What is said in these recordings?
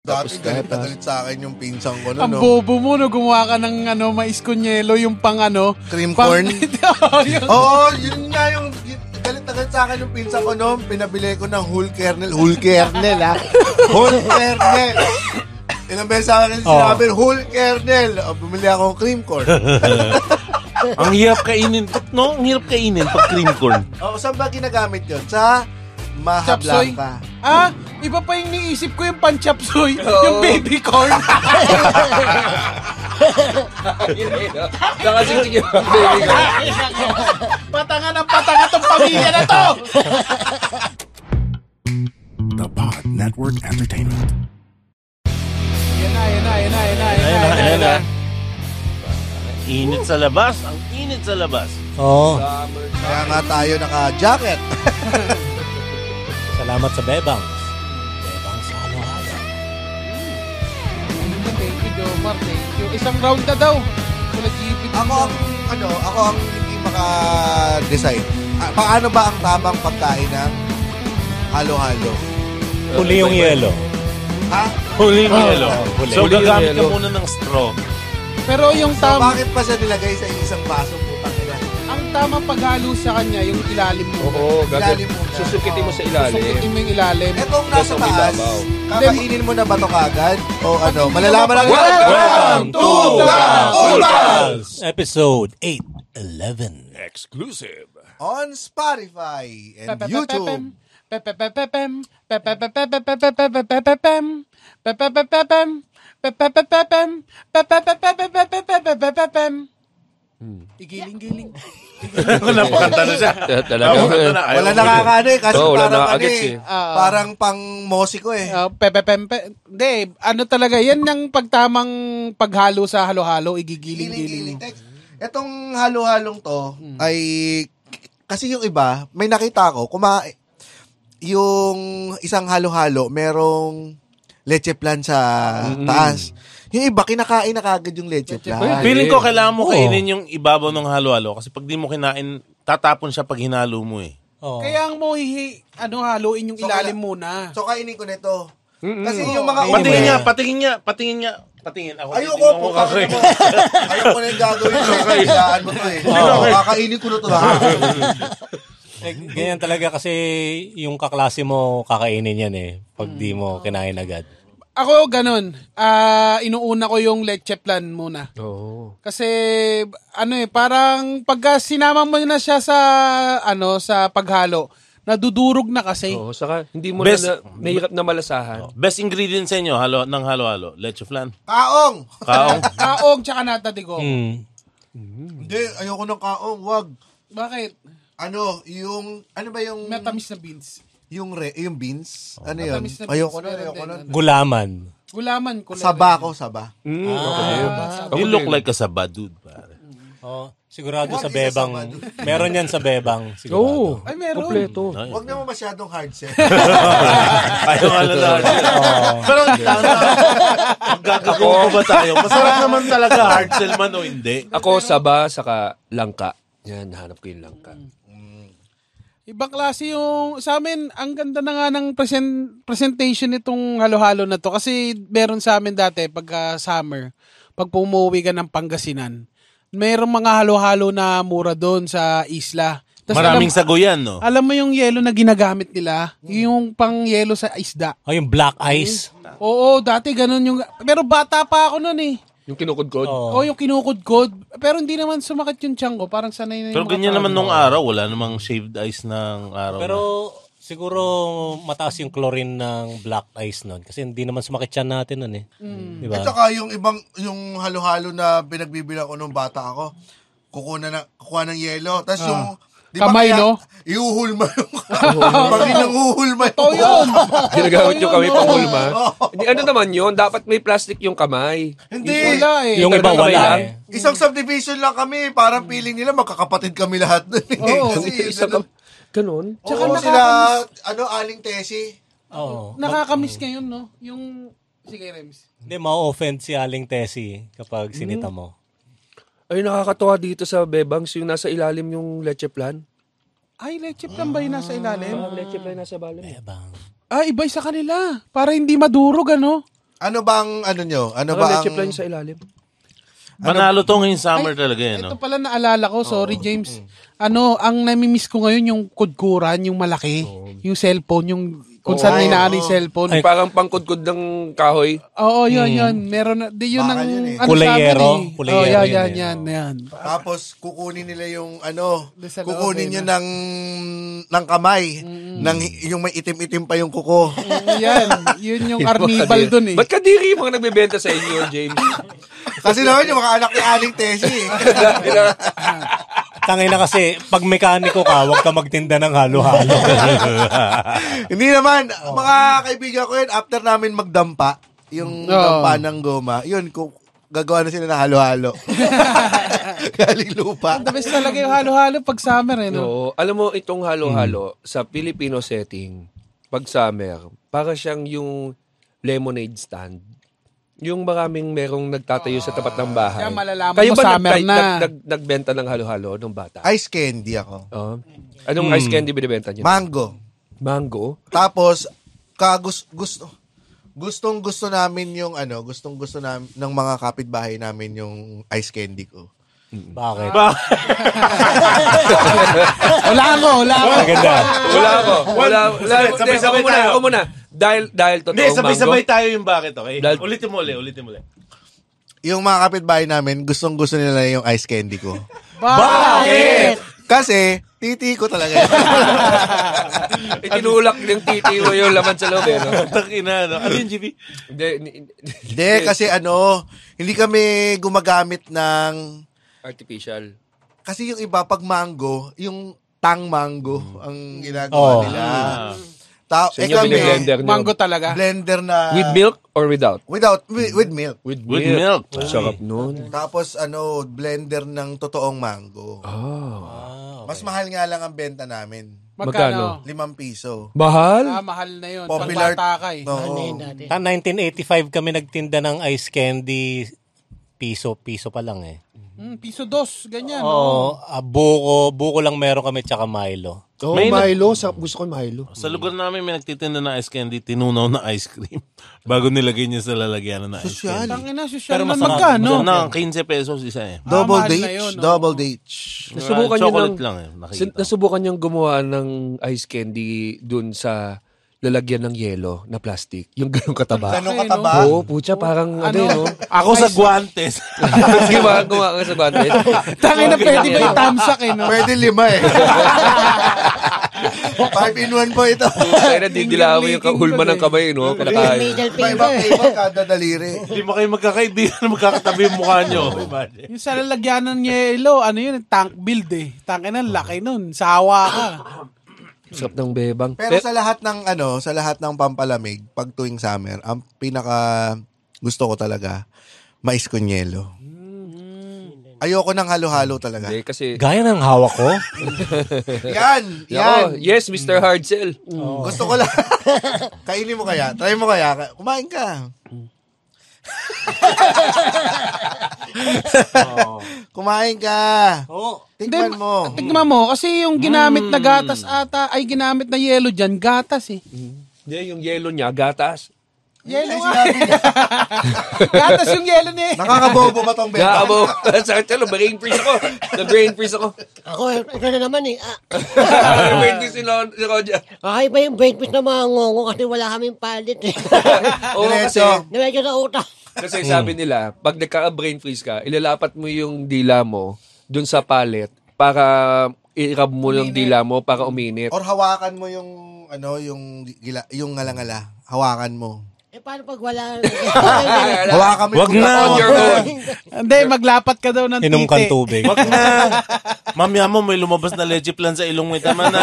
Dati galit na galit sa akin yung pinsang ko no, Ang no? bobo mo, no, gumawa ka ng ano, mais kunyelo, yung pang ano. Cream pang, corn? Oo, yun. Oo, yun nga yung yun- galit na galit sa akin yung pinsan ko no. Pinabili ko ng whole kernel. Whole kernel, ha? Whole kernel. Ilang beses sa akin sinabi, whole kernel. O, bumili ako ng cream corn. Ang hirap kainin. No, ang hirap kainin pag cream corn. O, saan ba ginagamit yun? Sa Maha Chapsoy. Blanca. Ah, iba pa yung niisip ko yung panchapsoy, yung baby corn. Nakasiksik yung baby ko. patanga ng patanga tong pamilya na to. The Pod Network Entertainment. Yan na, yan na, yan na, yan na, yan na, Ayan na, yan na, na. na. Init sa labas. Ang init sa labas. Oo. Kaya nga tayo naka-jacket. Salamat sa Bebangs. Bebangs halo-halo. Thank you, Jomar. Thank you. Isang round na daw. Wala gipit. Ako ang, ano, ako ang hindi maka-decide. Ah, paano ba ang tamang pagkain ng halo-halo? Huli yung yelo. Ha? Huling yelo. huli. So, Huli yung gagamit ka muna ng straw. Pero yung So, tam bakit pa siya nilagay sa isang baso? Tamang paghalo sa kanya, yung ilalim mo. Oo, Ilalim gagawin. muna. Susukitin mo sa ilalim. Susukitin mo yung ilalim. Etong nasa Tapos taas, babaw. kakainin mo na ba ito kagad? O ano, malalaman lang. Welcome to the Episode 811. Exclusive. On Spotify and YouTube. Pepepepepem. Napakanta na siya. Talaga. Napakanta na. Wala ko nakakano eh, kasi Oo, wala parang ano nakakagets eh, eh. Ah. parang pang mosiko eh. Uh, pepepempe. Hindi, ano talaga, yan yung pagtamang paghalo sa halo-halo, igigiling-giling. Giling-giling. Etong halo-halong to ay kasi yung iba, may nakita ko, kuma yung isang halo-halo, merong leche plan sa taas. Yung iba, kinakain na kagad yung leche. Feeling ko kailangan mo Oo. kainin yung ibabaw ng halo-halo kasi pag di mo kinain, tatapon siya pag hinalo mo eh. Oo. Kaya ang mo hihi, ano, haluin yung So, ilalim kaya- muna. So, kainin ko nito. Kasi yung mga Kainin Patingin niya, patingin niya, patingin niya, patingin. Ako, Ayoko titingnan po. ko kakain. Ayoko na yung gagawin ko. Kailangan mo to eh. Kakainin ko na to ha. Eh, ganyan talaga kasi yung kaklase mo kakainin yan eh. Pag di mo kinain agad. Ako, ganun. Ah, inuuna ko yung leche plan muna. Oo. Kasi, ano eh, parang pagka sinama mo na siya sa, ano, sa paghalo, nadudurog na kasi. Oo, saka hindi mo Best- na, na mahirap na malasahan. Best ingredient sa inyo halo, ng halo-halo, leche flan. Kaong! Kaong. Kaong tsaka nata de ko. Hmm. Hindi, ayoko ng kaong. Wag. Bakit? Ano, yung, ano ba yung, Matamis na beans. Yung, re, yung beans? Ano yun? Matamis na beans. Ayoko na, Meron ayoko din, na. ano. Gulaman. Gulaman ko. Saba ko, saba. Mm, Ah. okay. You look like a saba dude, pare. Oh, sigurado What sa is a Bebang. sabado? Meron yan sa Bebang. Oo. Sigurado. Ay, meron. Kompleto. Huwag naman masyadong hard set. Ayaw nga lang lahat. Pero. Magkakakuha ko ba tayo? Masarap naman talaga hard sell man o hindi. Ako, saba, saka langka. Yan, nahanap ko yung langka. Ibang klase yung, sa amin, ang ganda na nga ng present, presentation nitong halo-halo na to. Kasi meron sa amin dati, pagka summer, pag pumuwi ka ng Pangasinan, meron mga halo-halo na mura doon sa isla. Tas Maraming alam, saguyan, no? alam mo yung yelo na ginagamit nila? Yung pang yelo sa isda. Oh, yung black ice. Oo, dati ganun yung... Pero bata pa ako noon eh. Yung kinukudkod. Oo. Oo, yung kinukudkod. Pero hindi naman sumakit yung tiyan ko. Parang sanay na yung Pero mga ganyan tao. naman nung araw. Wala namang shaved ice ng araw. Pero na. siguro mataas yung chlorine ng black ice nun. Kasi hindi naman sumakit yan natin nun eh. Di ba? At saka yung ibang, yung halo-halo na pinagbibilang ko nung bata ako, kukuha na, kukuha ng yelo. Tapos yung, di Kamay, kaya, no? Iuhulma yung, pag inuhulma yung, Oo yun. Ginagamit yung kami Oo. panghulma. Hindi, ano naman yun? Dapat may plastic yung kamay. Hindi. Wala eh. yung iba wala lang. eh. Isang subdivision lang kami. Parang feeling nila magkakapatid kami lahat. Oo. Kasi, Isa ka, ganun. Tsaka Tsaka sila, ano, Aling Tesi. Oo. Nakakamiss ngayon, no? Yung... Sige, Rems. Hindi, ma-offend si Aling Tessie kapag sinita mo. Ay, nakakatawa dito sa Bebangs yung nasa ilalim yung leche plan. Ay, leche plan ba yung nasa ilalim? Ah, leche plan nasa balim. Bebang. Ah, iba sa kanila. Para hindi madurog, ano? Ano bang, ano nyo? Ano Ano ba leche ang... plan sa ilalim? Manalo to ngayong summer talaga eh, Ito no? pala naalala ko, sorry James. Ano, ang namimiss ko ngayon yung kudkuran, yung malaki, yung cellphone, yung kung saan may naano yung cellphone. Ay. Parang pangkudkod ng kahoy. Oo, yun, yun. Meron na, di yun ang, yun eh. ano Kulayero. eh. Kulayero Oh, yan, yun yan, eh. yan, yan. Tapos, kukunin nila yung, ano, kukunin nyo na. ng, ng kamay. Ng, yung may itim-itim pa yung kuko. yan, yun yung arnibal dun eh. Ba't kadiri yung mga nagbebenta sa inyo, James? Kasi naman yung mga anak ni Aling Tessie. Tangay na kasi, pag mekaniko ka, huwag ka magtinda ng halo-halo. Hindi naman, mga kaibigan ko yun, after namin magdampa, yung Oo. dampa ng goma, yun, kung gagawa na sila ng halo-halo. Galing lupa. The best talaga yung halo-halo pag summer eh, no? No, alam mo itong halo-halo sa Filipino setting, pag summer, para siyang yung lemonade stand. Yung maraming merong nagtatayo sa tapat ng bahay. Kaya malalaman Kayo mo ba summer nag- na. nag- nag- nagbenta ng halo-halo nung bata? Ice candy ako. Oh. Anong ice candy binibenta niyo? Mango. Mango? Tapos, kagus, gusto, gustong gusto namin yung ano, gustong gusto namin ng mga kapitbahay namin yung ice candy ko. Bakit? Wala ako, wala ako. Maganda. Wala ako. Wala. wala Sabay- Hindi, sabay-sabay tayo. ako muna. Dahil, dahil Hindi, totoong sabay-sabay tayo yung bakit, okay? Dahil- Ulitin mo ulit, ulitin mo ulit. Yung mga kapitbahay namin, gustong gusto nila yung ice candy ko. Bakit? Kasi, titi ko talaga. yun. Itinulak ng titi mo yung laman sa loob eh, no? Takina, no? Ano yung GB? Hindi, Hindi, kasi ano, hindi kami gumagamit ng... artificial. Kasi yung iba, pag mango, yung tang mango ang ginagawa Oh. nila. Ta- Sa eh inyo, kami, biniblender nyo. Mango talaga. blender na... With milk or without? Without, with, with milk. With With milk. Sarap nun. Tapos ano, blender ng totoong mango. Ah. Mas mahal nga lang ang benta namin. Magkano? Limang piso. Mahal? Ah, mahal na yun. Popular- Pag bata ka eh. Oo. Ta 1985 kami nagtinda ng ice candy. Piso, piso pa lang eh. Hmm, piso dos, ganyan. Oo, ah, buko, buko lang meron kami tsaka Milo. Oh, May na- Milo. Sa, gusto ko Milo. Sa lugar namin may nagtitinda ng ice candy, tinunaw na ice cream. Bago nilagay niya sa lalagyan ng ice Sosyal. candy. Tangina, social Pero masarap. Magkano? No, 15 pesos isa eh. Double na date. yun, oh. double date. Nasubukan Chocolate ng, lang eh. sin- Nakikita. nasubukan niyang gumawa ng ice candy dun sa lalagyan ng yelo na plastic. Yung ganong kataba. Ganong Ay, kataba. Oo, pucha, parang ano, Ano? no? Ako sa guantes. Sige ba, gumawa ka sa guantes? Tangina, pwede ba itamsak eh, no? Pwede lima eh. Five in one po ito. Kaya na didilaw yung kahulma ng kamay, no? Kinakain. Middle Iba finger. iba kada daliri. Hindi mo kayo magkakaibigan na magkakatabi yung mukha nyo. Imagine. Yung sa lalagyanan ng yelo, ano yun, tank build eh. Tangina, laki nun. Sawa ka. Sarap ng bebang. Pero sa lahat ng ano, sa lahat ng pampalamig pag tuwing summer, ang pinaka gusto ko talaga mais con yelo. Ayoko ng halo-halo talaga. Hindi, kasi... Gaya ng hawak ko. Yan, Yan. yan. yes, Mr. Hardsell. Gusto ko lang. Kainin mo kaya? Try mo kaya? Kumain ka. Kumain ka. Tingnan mo. Tignan mo, kasi yung ginamit na gatas ata, ay ginamit na yelo dyan, gatas eh. Hindi, yung yelo niya, gatas. Yelo nga. gatas yung yelo niya eh. Nakakabobo ba tong benta? Gaabo. Sakit ka lang, brain freeze ako. Na-brain freeze ako. Ako, ito na naman eh. Ah, brain freeze si si Roger. kakaiba yung breakfast ng mga ngongo kasi wala kaming palit eh. Oo, kasi, Diretso. Diretso sa utak. Kasi sabi nila, pag nagka-brain freeze ka, ilalapat mo yung dila mo dun sa palet para i-rub mo yung dila mo para uminit. Or hawakan mo yung ano, yung gila, yung ngalangala. Hawakan mo. Eh, paano pag wala? Hawakan mo Wag yung na. On your own. Hindi, maglapat ka daw ng Inom titi. kang tubig. Wag na. Mamaya mo may lumabas na leche plan sa ilong mo. Tama na.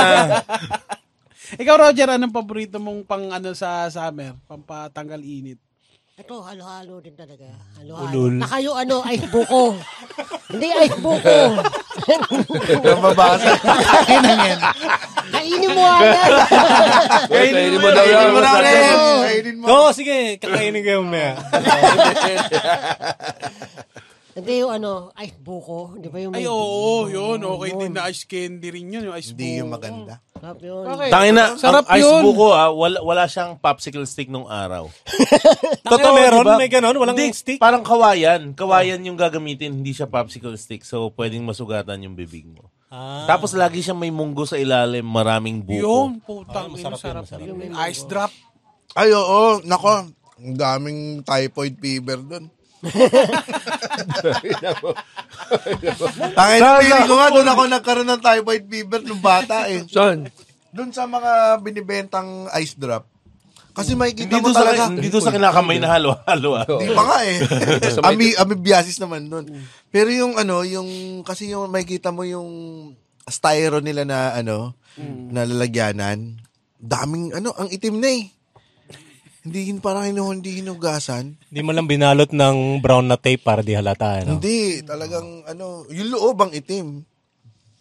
Ikaw, Roger, anong paborito mong pang ano sa summer? Pampatanggal init? Ito, halo-halo din talaga. Halo-halo. Ulul. Na kayo, ano, ice buko. Hindi ice buko. Yung babasa. Kainin mo agad. Kainin mo daw yan. Kainin mo na rin. Kainin mo. Oo, sige, kakainin ko yung maya. Hindi yung ano, ice buko. Di ba yung Ay, oo, yun. Okay din na ice candy rin yun. Yung ice Hindi yung buko. maganda. Sarap yun. Bakit? Tangin na, Sarap ang ice yun. buko ah, wala, wala siyang popsicle stick nung araw. Totoo, meron? di ba? May ganon? Walang Hindi, stick? Parang kawayan. Kawayan yung gagamitin, hindi siya popsicle stick. So, pwedeng masugatan yung bibig mo. Ah. Tapos lagi siyang may munggo sa ilalim, maraming buko. Yun, putang. Ina, masarap yun, sarap, masarap. din. Ice drop. Ay, oo. Nako, ang daming typhoid fever doon. Tangin na, feeling ko nga doon ako nagkaroon ng typhoid fever nung bata eh. Saan? Doon sa mga binibentang ice drop. Kasi makikita Hindi mo sa, talaga. hindi doon sa kinakamay na halo-halo ah. Di pa nga eh. Ami, amibiasis naman doon. Pero yung ano, yung, kasi yung makikita mo yung styro nila na ano, na lalagyanan, daming ano, ang itim na eh. Hindi hin- parang hinu, hindi hinugasan. Hindi mo lang binalot ng brown na tape para di halata. Ano? Hindi, talagang ano, yung loob ang itim.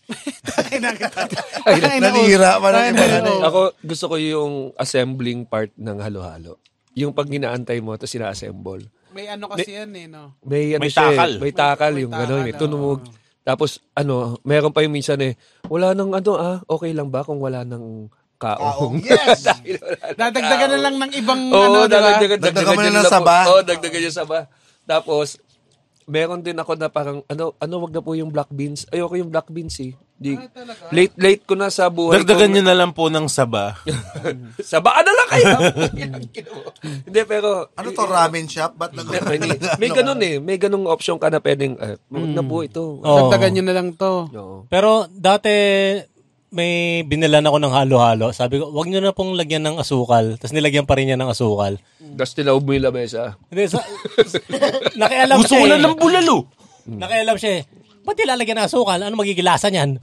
Nanira pa iba ano. Ako, gusto ko yung assembling part ng halo-halo. Yung pag ginaantay mo, tapos sina-assemble. May ano kasi yan eh, no? May, ano May siya eh, takal. May takal, May yung takal, gano'n, may oo. tunog. Tapos, ano, meron pa yung minsan eh, wala nang ano ah, okay lang ba kung wala nang kaong? Yes! Dadagdagan na lang ng ibang Oo, ano, di ba? dadagdagan, Dagdagan mo na ng lang saba. Oo, dagdagan yung saba. Tapos, meron din ako na parang, ano, ano, wag na po yung black beans. Ayoko yung black beans eh. Di, late, late ko na sa buhay Dagdagan ko. nyo na lang po ng saba. Saba na lang kayo. Hindi, pero, Ano to, ramen shop? Ba't nag- may, may ganun eh. May ganung option ka na pwedeng, uh, wag na po ito. Oo. Dagdagan nyo na lang to. Oo. Pero dati may binilan ako ng halo-halo. Sabi ko, wag nyo na pong lagyan ng asukal. Tapos nilagyan pa rin niya ng asukal. Tapos tinaob mo yung lamesa. Hindi, sa, nakialam Gusto siya ko eh. na ng bulalo. Nakialam siya eh. Ba't nilalagyan ng asukal? Ano magiging lasa niyan?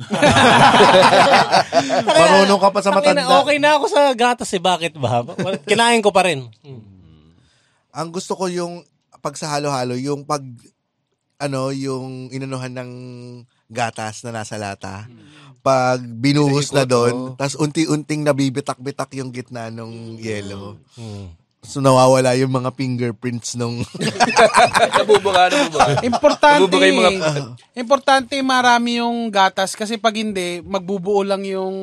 Marunong ka pa sa matanda. Okay na ako sa gatas eh. Bakit ba? Kinain ko pa rin. Ang gusto ko yung pag sa halo-halo, yung pag ano, yung inanuhan ng gatas na nasa lata. Pag binuhos na doon, oo. tas unti-unting nabibitak-bitak yung gitna ng yelo. Hmm. So nawawala yung mga fingerprints nung Nabubuka, nabubuka. Importante, Nabubuka yung mga... importante marami yung gatas kasi pag hindi, magbubuo lang yung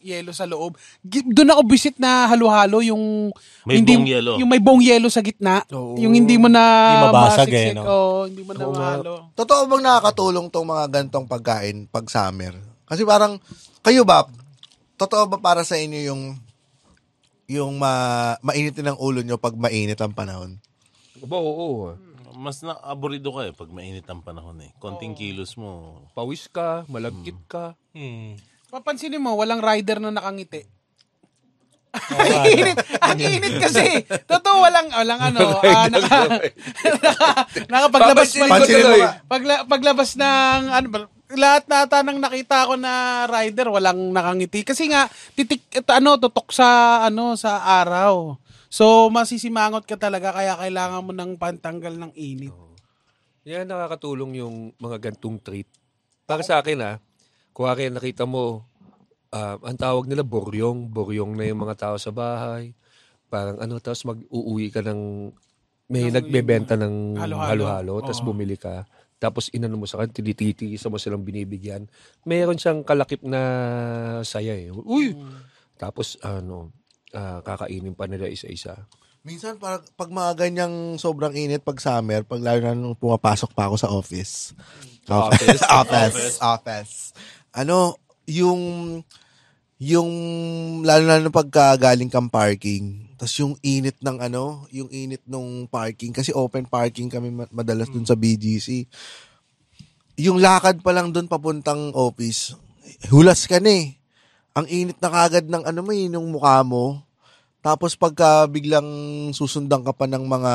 yelo sa loob. Doon ako visit na halo-halo yung May hindi, buong yelo. Yung may buong yelo sa gitna. Yung hindi mo na Hindi mabasag eh, no? Oo, hindi mo na mahalo. Totoo bang nakakatulong tong mga gantong pagkain pag summer? Kasi parang, kayo ba, totoo ba para sa inyo yung yung ma mainitin ng ulo nyo pag mainit ang panahon? Aba, oo. Mas na-aburido ka eh pag mainit ang panahon eh. Konting kilos mo. Pawis ka, malagkit ka. Hmm. Papansinin mo, walang rider na nakangiti. ang init, ang init kasi. Totoo, walang, walang ano, ah, naka, naka, nakapaglabas Papansinin pa- ko tuloy. Pagla, paglabas ng ano ba, lahat na ata nang nakita ko na rider walang nakangiti kasi nga titik ito, ano tutok sa ano sa araw. So masisimangot ka talaga kaya kailangan mo ng pantanggal ng init. Yan nakakatulong yung mga gantong treat. Para sa akin ah, kuwari nakita mo, ah, ang tawag nila boryong. Boryong na yung mga tao sa bahay. Parang ano, tapos mag-uuwi ka ng, may nagbebenta ng Halo-halo. halo-halo, tapos bumili ka. Tapos inano mo sa kanila, tinititiisa mo silang binibigyan. Meron siyang kalakip na saya eh. Uy! Tapos ano, ah, kakainin pa nila isa-isa. Minsan parang pag mga ganyang sobrang init pag summer, pag lalo na nung pumapasok pa ako sa office. Office. office. office. Ano, yung yung lalo na nung pagka galing kang parking, tapos yung init ng ano, yung init nung parking kasi open parking kami ma- madalas dun sa BGC. Yung lakad pa lang dun papuntang office, hulas ka na eh. Ang init na kagad ng ano mo, yun, yung mukha mo. Tapos pagka biglang susundan ka pa ng mga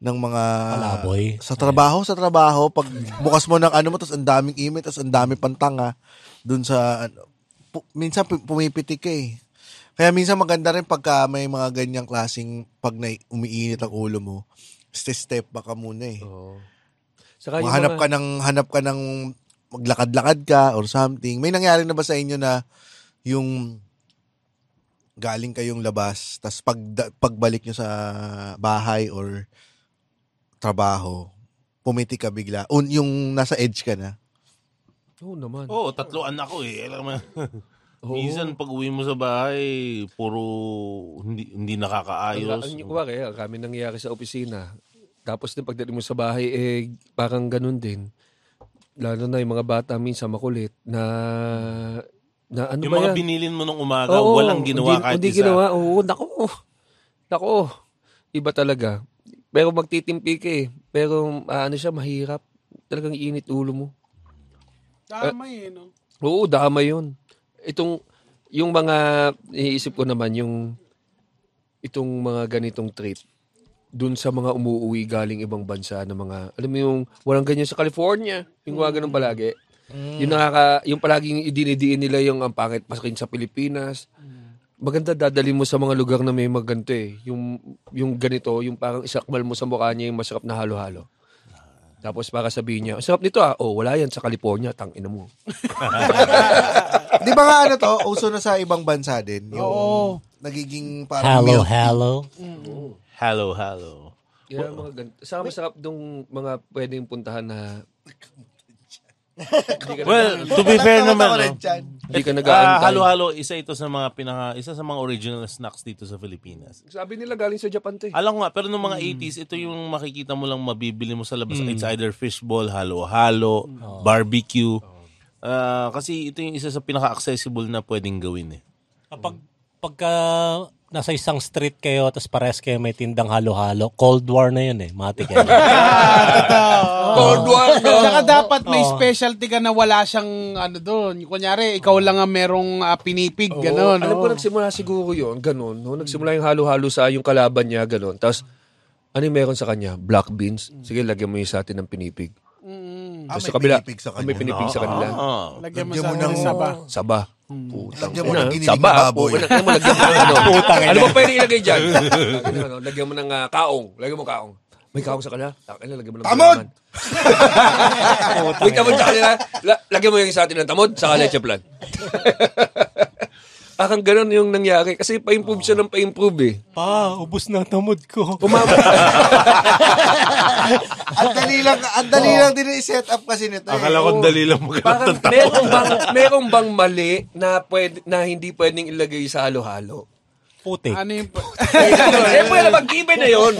ng mga Palaboy. sa trabaho, sa trabaho, pag bukas mo ng ano mo, tapos ang daming email, tapos ang daming pantanga dun sa, ano, pu- minsan pu- pumipitik ka eh. Kaya minsan maganda rin pagka may mga ganyang klaseng pag na umiinit ang ulo mo, step back ka muna eh. Oo. Saka yung Hanap mga- ka ng hanap ka ng maglakad-lakad ka or something. May nangyari na ba sa inyo na yung galing kayong labas, tas pag pagbalik nyo sa bahay or trabaho, pumiti ka bigla. Un, yung nasa edge ka na. Oo naman. Oo, tatlo anak ko eh. Alam mo, Oo. minsan pag uwi mo sa bahay, puro hindi, hindi Ang, nakakaayos. ang, kumari, ang kami nangyayari sa opisina. Tapos din pagdating mo sa bahay, eh, parang ganun din. Lalo na yung mga bata minsan makulit na na ano yung ba mga yan? binilin mo nung umaga, Oo, walang ginawa hindi, kahit hindi isa. ginawa. Oo, nako. Nako. Iba talaga. Pero magtitimpi ka eh. Pero ah, ano siya, mahirap. Talagang init ulo mo. Damay eh, no? Oo, dama yun. Itong, yung mga, iisip ko naman, yung, itong mga ganitong trip, dun sa mga umuwi galing ibang bansa na mga, alam mo yung, walang ganyan sa California, yung mga ganun palagi. Yung nakaka, yung palaging idinidiin nila yung ang pangit pasakin sa Pilipinas. Maganda dadali mo sa mga lugar na may maganto eh. Yung, yung ganito, yung parang isakmal mo sa mukha niya yung masarap na halo-halo. Tapos para sabihin niya, "Ang sarap nito ah. Oh, wala yan sa California, tang ina mo. Di ba nga ano to, uso na sa ibang bansa din. Yung Oo. nagiging parang Hello, milk. hello. Hello, hello. Kaya mga gan- sa masarap dong mga pwedeng puntahan na Well, to be fair naman, no? hindi ka Ah, nag-aantay. halo-halo, isa ito sa mga pinaka, isa sa mga original snacks dito sa Pilipinas. Sabi nila galing sa Japan to eh. Alam ko nga, pero nung mga 80s, ito yung makikita mo lang mabibili mo sa labas. It's either fishball, halo-halo, barbecue. Ah, kasi ito yung isa sa pinaka-accessible na pwedeng gawin eh. Kapag pagka nasa isang street kayo tapos pares kayo may tindang halo-halo, Cold War na yun eh. Matik yan. Cold War, no? Saka dapat may specialty ka na wala siyang ano doon. Kunyari, ikaw lang ang merong ah, pinipig, Oo. gano'n. Alam ko no? nagsimula siguro yon ganun. No? Nagsimula yung halo-halo sa yung kalaban niya, ganun. Tapos, ano yung meron sa kanya? Black beans. Sige, lagyan mo yung sa atin ng pinipig. Ah, Tapos may sa kabila, pinipig sa ah, kanya. may pinipig sa kanila. Ah. Lagyan mo Lagyan sa mo ng ng- saba. Saba. Putang Lagyan mo ina. ng giniling Saba. na baboy. Putang ina mo, lagyan mo ng ano. ano ba pwede ilagay dyan? ano, ano, lagyan mo ng ah, kaong. Lagyan mo kaong. May kaong sa kanila? Takina, lagyan mo ng Tamod! May tamod sa kanila. La- lagyan mo yung sa atin ng tamod, sa leche plan. Akang ganun yung nangyari. Kasi pa-improve siya ng pa-improve eh. pa, ubus na tamod ko. Umama. Ang dali lang, ang dali lang din i-set up kasi nito. Eh. Akala ko dali lang magkaroon Parang merong bang, merong bang mali na, pwede, na hindi pwedeng ilagay sa halo-halo? Putik. Ano yung... Siyempre na mag-given na yun.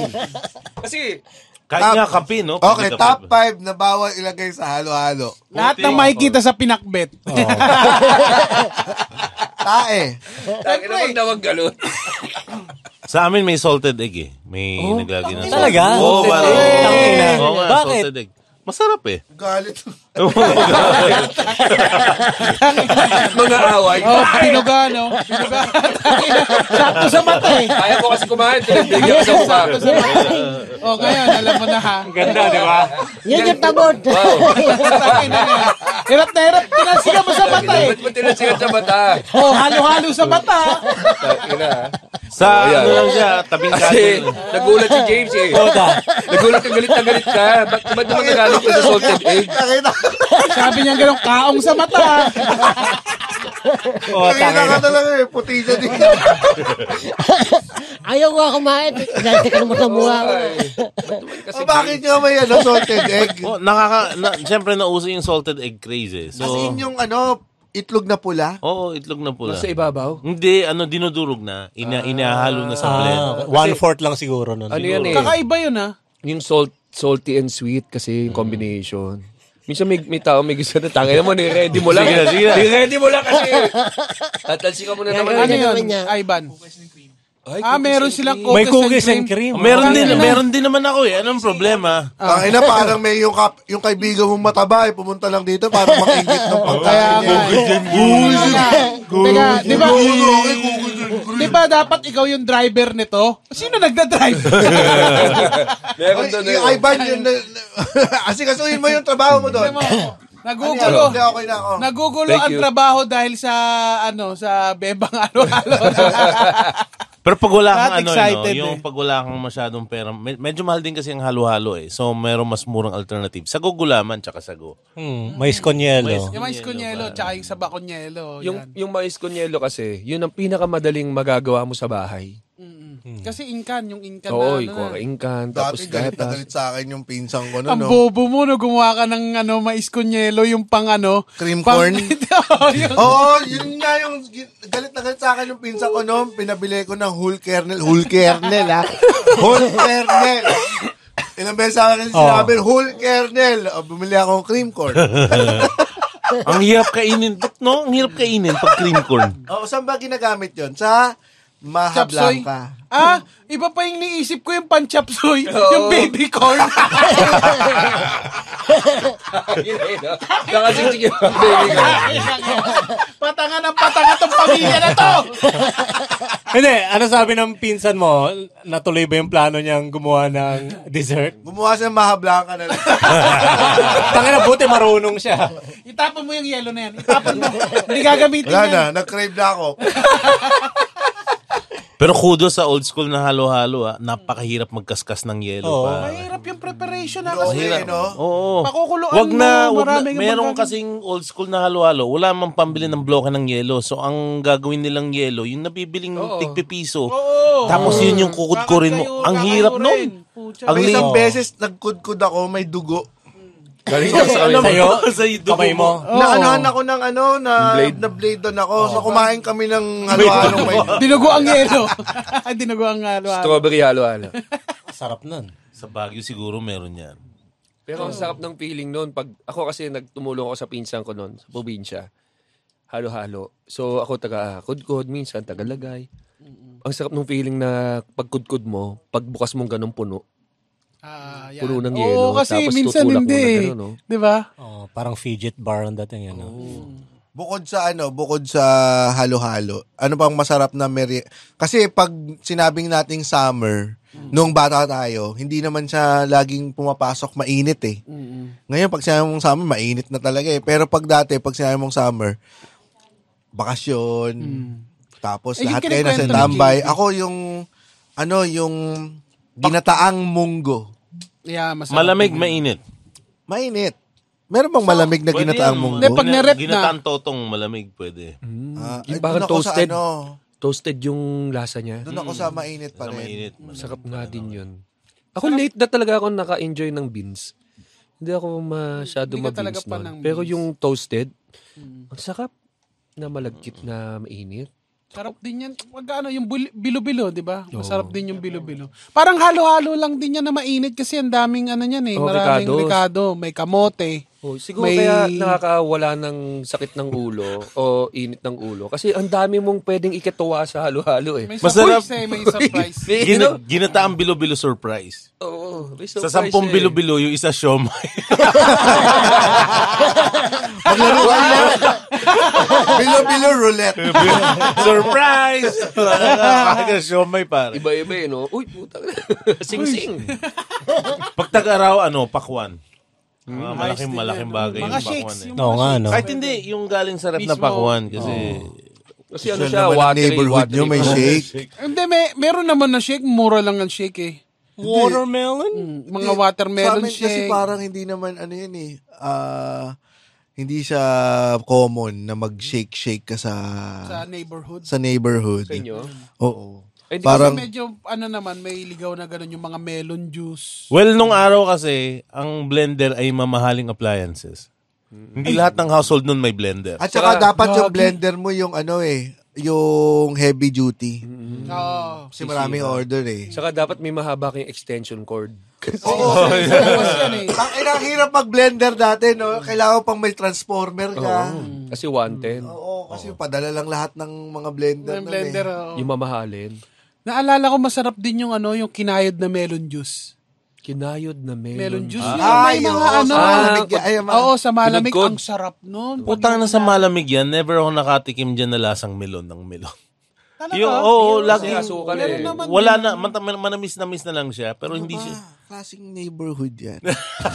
Kasi, Kahit nga kape, no? Okay, Pwede top kape. 5 na bawal ilagay sa halo-halo. lahat ng makikita sa pinakbet. Tae. Taki na wag na wag galon. Sa amin may salted egg eh. May naglagay na Talaga? Oo, Salted parang-? Tangina. Oo nga, Bakit? salted egg. Masarap eh. Galit. Mga away. oh, pinuga, no? Pinuga. Sakto sa mata eh. Kaya ko kasi kumain. Tinibigyan ko sa mukha. Oh, ngayon, alam mo na ha. Ganda, di ba? Yun yung. Wow. Yan. Hirap na hirap. Tinasiga mo sa mata eh. Ba't mo tinasigat sa mata? Oh, halo-halo sa mata. Taki na. Sa Oo, yan. ano lang siya, tabing Kasi nagulat si James eh. Nagulat ka, galit na galit ka. Ba't ba't naman nagalit ka sa salted egg? Nakita, Sabi niya gano'ng kaong sa mata. Oo, nakita ka talaga eh. Puti siya din. Ayaw ko kumain. Dahil mo sa mukha ko. Naman kasi Oh, bakit nga may ano, salted egg? Oh, nakaka, na, siyempre nauso yung salted egg craze eh. So, As in yung ano, itlog na pula. oo, itlog na pula. Nasa ibabaw? Hindi, ano, dinudurog na. Ina, inahalo na sa blend. Ah, one-fourth lang siguro nun. Ano yan eh? Kakaiba yun ha. Yung salt, salty and sweet kasi yung combination. Minsan may, may tao may gusto na tangin mo, ni-ready mo lang. Sige na, sige na. Ni-ready mo lang kasi. Tatalsi ka muna naman. Ano yun? Ivan? Ay, Ah, cookies meron and silang cream. May cookies and cream. Meron din, meron din naman ako eh. Anong problema? Ang ina, parang may yung, kap, yung kaibigan mong mataba eh, pumunta lang dito para makingit ng pagkain niya. Teka, di ba? Di ba dapat ikaw yung driver nito? Sino nagda-drive? Meron doon yung eh. Ivan, yun, na- kasi kasuhin mo yung trabaho mo doon. Nagugulo. Hindi, okay na ako. Nagugulo Thank ang you. trabaho dahil sa ano sa bebang ano-halo. Pero pag wala kang ano, excited no, yung eh. pag wala kang masyadong pera, med- medyo mahal din kasi ang halo-halo eh. So, meron mas murang alternative. Sago gulaman, tsaka sago. Hmm, mais konyelo. yung mais kunyelo tsaka yung saba kunyelo. Yung, yan. yung mais con yelo kasi, yun ang pinakamadaling magagawa mo sa bahay. Kasi inkan, yung inkan Oo, na, yung ano inkan, tapos Dati galit na galit sa akin yung pinsan ko no, Ang no? bobo mo, no, gumawa ka ng ano, mais con yelo, yung pang ano. Cream pang, corn? Oo, Oo, yun nga yung galit na galit sa akin yung pinsan ko no, pinabili ko ng whole kernel, whole kernel ha, whole kernel. Ilang beses sa akin sinabi, whole kernel. O, bumili akong cream corn. Ang hirap kainin. No, ang hirap kainin pag cream corn. O, saan ba ginagamit yun? Sa Maha Chapsoy. Blanca. Ah, iba pa yung niisip ko yung panchapsoy, yung baby corn. Nakasiksik yung baby ko. patanga ng patanga tong pamilya na to. Hindi, ano sabi ng pinsan mo? Natuloy ba yung plano niyang gumawa ng dessert? Gumawa siya ng Maha Blanca na lang. Tangin na buti marunong siya. Itapon mo yung yelo na yan. Itapon mo. Hindi gagamitin Wala yan. na, nag-crave na ako. Pero kudos sa old school na halo-halo ah. Napakahirap magkaskas ng yelo Oo. pa. Mahirap yung preparation na Okay, kasi. no? Oo. Pakukuloan Wag na, mo, wag na. maraming Meron magagamit. kasing old school na halo-halo. Wala mang pambili ng bloke ng yelo. So, ang gagawin nilang yelo, yung nabibiling tigpipiso. Oo. Tapos yun yung kukudkurin mo. Ang hirap mo nun. rin. Ang May isang beses, nagkudkud ako, may dugo. Galing ka sa Alam Sa'yo? sa Kamay mo? Naanahan ako ng ano, na Blade. na blade doon ako. So, kumain kami ng halo-halong may Dinugo ang yelo. Dinugo ang halo. Strawberry halo-halo. Sarap nun. Sa Baguio siguro meron yan. Pero ang sarap ng feeling noon. Pag, ako kasi nagtumulong ako sa pinsan ko noon, sa probinsya. Halo-halo. So ako taga kudkod, minsan taga lagay. Ang sarap ng feeling na pagkudkod mo, pagbukas mong ganun puno. Ah, yan. Puno ng Oo, yelo, kasi tapos minsan tutulak mo hindi. na eh. no? Di ba? Oh, parang fidget bar ang dating yan. No? Bukod sa ano, bukod sa halo-halo, ano pang masarap na meri... Kasi pag sinabing nating summer, nung bata tayo, hindi naman siya laging pumapasok mainit eh. Ngayon, pag sinabi mong summer, mainit na talaga eh. Pero pag dati, pag sinabi mong summer, bakasyon, tapos Eh, yung lahat kayo nasa kinikwento ni tambay. Ako yung, ano, yung ginataang munggo. Yeah, masarap. Malamig, mainit. Mainit. Meron bang malamig na ginataang yan. munggo? Hindi, pag narep na. Ginataang totong malamig, pwede. Ah, Yung ay, parang doon ako toasted. Sa, ano, Toasted yung lasa niya. doon ako sa mainit pa Sa rin. mainit. Sarap nga din yun. Ako late na talaga ako naka-enjoy ng beans. Hindi ako masyado Hindi ka talaga ma-beans nun. ng Pero beans. Yung toasted, ang sarap na malagkit na mainit. Sarap din yan. Wag ano, yung bul- bilo-bilo, di ba? Masarap din yung bilo-bilo. Parang halo-halo lang din yan na mainit kasi ang daming ano yan eh. Oh, Maraming ricado. May kamote. Oh, siguro May- kaya nakakawala ng sakit ng ulo o init ng ulo. Kasi ang dami mong pwedeng ikatuwa sa halo-halo eh. May Masarap. surprise eh. May surprise. May, Gina- ano? ginataang bilo-bilo surprise. Oo, may Sa surprise sampung eh. bilo-bilo, yung isa siomay. Maglaro. Bilo-bilo roulette. Surprise! Kakaga siomay pare. Iba-iba eh, no? Uy, puta. Sing-sing. Pag tag-araw, ano, pakwan. Mga Nice malaking malaking yan, bagay Mga yung shakes. pakwan eh. Oo nga, no? Kahit hindi, yung galing sa rep na Mismo. pakwan kasi Kasi ano siya, naman ang watery, neighborhood watery. nyo, may shake. Hindi, may, meron naman na shake. Mura lang ang shake eh. Watermelon? Mm, Mga Sa watermelon amin kasi shake. parang hindi naman ano yun eh. ah, hindi siya common na mag-shake-shake ka sa sa neighborhood. sa neighborhood. Sa inyo? Oo. Eh, di Parang Kasi medyo, ano naman, may ligaw na gano'n yung mga melon juice. Well, nung araw kasi, ang blender ay mamahaling appliances. Hindi lahat ng household nun may blender. at saka Saka- dapat yung blender mo yung ano eh, yung heavy duty. Oo. Kasi maraming order eh. Saka dapat may mahaba kang extension cord. Oo. Bawas yan eh. Ang inang hirap mag-blender dati, no? Kailangan pang may transformer ka. Kasi 110. Oo, kasi padala lang lahat ng mga blender. Yung nun blender, Eh. oo. Yung mamahalin. Naalala ko masarap din yung ano, yung kinayod na melon juice. Kinayod na melon. Melon juice yun. Ah, May yun. mga ano. Sa malamig yan. Ay, ma- Oo, sa malamig. Ang sarap nun. Putang na sa malamig yan, never ako nakatikim dyan na lasang melon ng melon. Talaga? Yung, oo, lagi. Kasi asukal eh. Wala na, mata- manamis na miss na lang siya, pero hindi siya. Ah, klaseng neighborhood yan.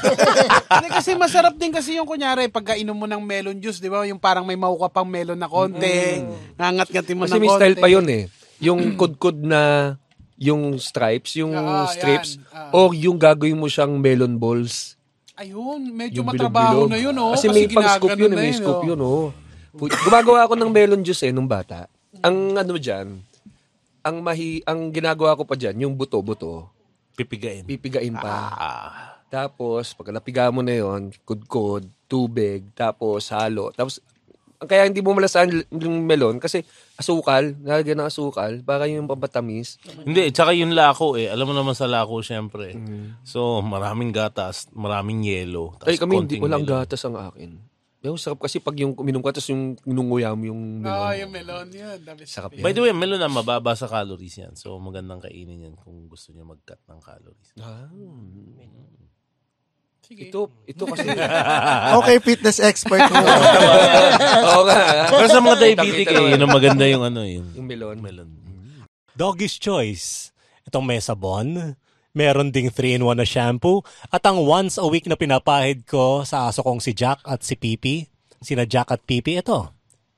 Hindi, kasi masarap din kasi yung kunyari, pagka inom mo ng melon juice, di ba? Yung parang may makuha pang melon na konti. Nangat-ngatin mo Kasi ng may konti. style pa yun eh. Yung kudkod na yung stripes, yung Ah, strips, yan. Ah. or yung gagawin mo siyang melon balls. Ayun, medyo Yung matrabaho bilog-bilog. na yun, oh. Kasi, may pang-scoop ginaganon yun, eh, na may scoop oh. yun, oh. Pu- Gumagawa ako ng melon juice eh, nung bata. Ang ano dyan, ang mahi ang ginagawa ko pa diyan, yung buto-buto, Pipigain. pipigain pa. Ah. Tapos pag napiga mo na 'yon, kudkod, tubig, tapos halo. Tapos kaya hindi mo malasahan yung melon kasi asukal, nalagyan ng asukal para yung pambatamis. Hindi, tsaka yung lako eh. Alam mo naman sa lako, syempre. So, maraming gatas, maraming yelo. Ay kami hindi walang melon. gatas ang akin. Yung sarap kasi pag yung uminom ka tapos yung ninunguya mo yung melon. Ah, yung melon yun. Dami Sarap By the way, melon na mababa sa calories yan. So, magandang kainin yan kung gusto niyo mag-cut ng calories. Ah, Sige. ito, ito kasi. Okay, fitness expert mo. Oo nga. Pero sa mga diabetic eh, yun ang maganda yung ano yun. Yung melon. Melon. Doggy's Choice. Itong Mesabon. Meron ding 3-in-1 na shampoo. At ang once a week na pinapahid ko sa aso kong si Jack at si Pipi. Sina Jack at Pipi, ito.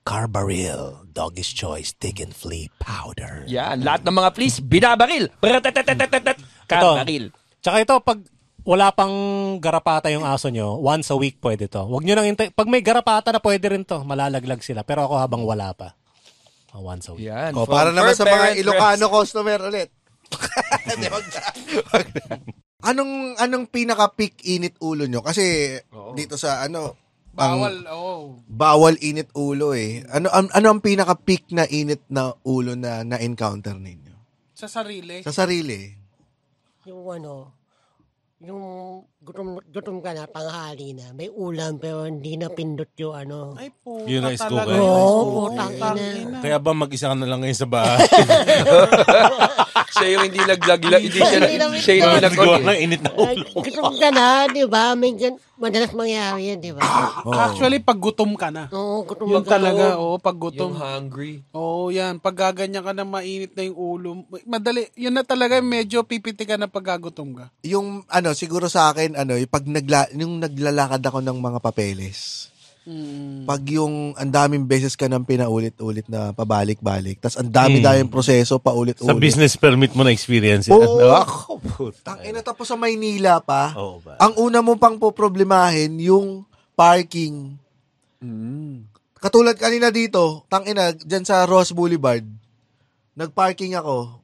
Carbaril. Doggy's Choice Dig and Flea Powder. Yan, lahat ng mga please, binabaril. Kabaril. Tsaka ito, pag wala pang garapata yung aso nyo, once a week pwede to. Huwag nyo nang hintay. Pag may garapata na pwede rin to. Malalaglag sila. Pero ako habang wala pa. Oh, once a week. Yan. o, from para naman sa mga Ilocano customer ulit. Hindi, wag na. Wag na. Anong anong pinaka peak init ulo nyo? Kasi dito sa ano ang- Bawal, oo. bawal init ulo eh. Ano ang- ano ang pinaka peak na init na ulo na na encounter ninyo? Sa sarili. Sa sarili. Yung ano, yung gutom, gutom ka na, tanghali na. May ulam pero hindi na pindot yung ano. Ay, puta Yung rice talaga. cooker. Oo, putang ina. Kaya ba mag-isa ka na lang ngayon sa bahay? siya yung hindi naglaglag, hindi siya, siya yung hindi nag Nagawa ng init na ulo. gutom ka na, di ba? May gan- madalas mangyari yan, di ba? Actually, pag gutom ka na. Oo, gutom Yun ka talaga, oo, pag gutom. Yung hungry. Oo, yan. Pag gaganyan ka na mainit na yung ulo, madali, yun na talaga, medyo pipiti ka na pag gagutom ka. Yung ano siguro sa akin ano, yung pag nagla, yung naglalakad ako ng mga papeles. Mm. Pag yung ang daming beses ka nang pinaulit-ulit na pabalik-balik, tas ang dami-daming proseso paulit-ulit. Sa business permit mo na experience yan. Oo. Ako, puta. Ang ina tapos sa Maynila pa. Ba? Ang una mo pang poproblemahin yung parking. Katulad kanina dito, tang ina diyan sa Ross Boulevard. Nagparking ako.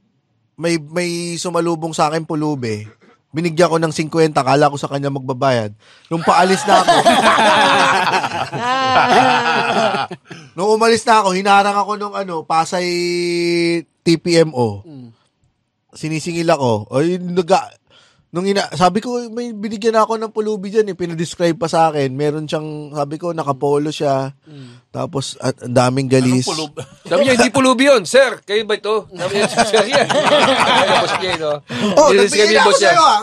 May may sumalubong sa akin pulube. Binigyan ko ng 50, kala ko sa kanya magbabayad. Nung paalis na ako, nung umalis na ako, hinarang ako nung ano, Pasay TPMO. Sinisingil ako. Ay, naga, nung ina, sabi ko, may binigyan ako ng pulubi dyan, eh, pinadescribe pa sa akin. Meron siyang, sabi ko, nakapolo siya. Tapos, at ang daming galis. Pulub. Sabi niya, hindi pulubi yun. Sir, kayo ba ito? Sabi niya, sir yan. Kaya boss niya, no? Oh, Yun, nagbigay na ako sa'yo, ah.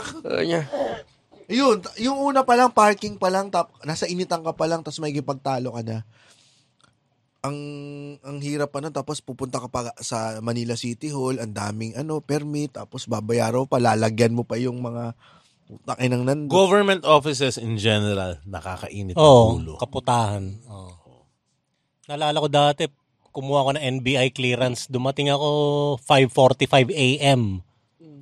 Yun, yung una pa lang, parking pa lang, tap, nasa initan ka pa lang, tapos may pagtalo ka na. Ang ang hirap pa nun, tapos pupunta ka pa sa Manila City Hall, ang daming ano, permit, tapos babayaro pa, lalagyan mo pa yung mga takinang nandun. Government offices in general, nakakainit ang Oo, ulo. kaputahan. Oo. Naalala ko dati, kumuha ko ng NBI clearance. Dumating ako 5.45 a.m.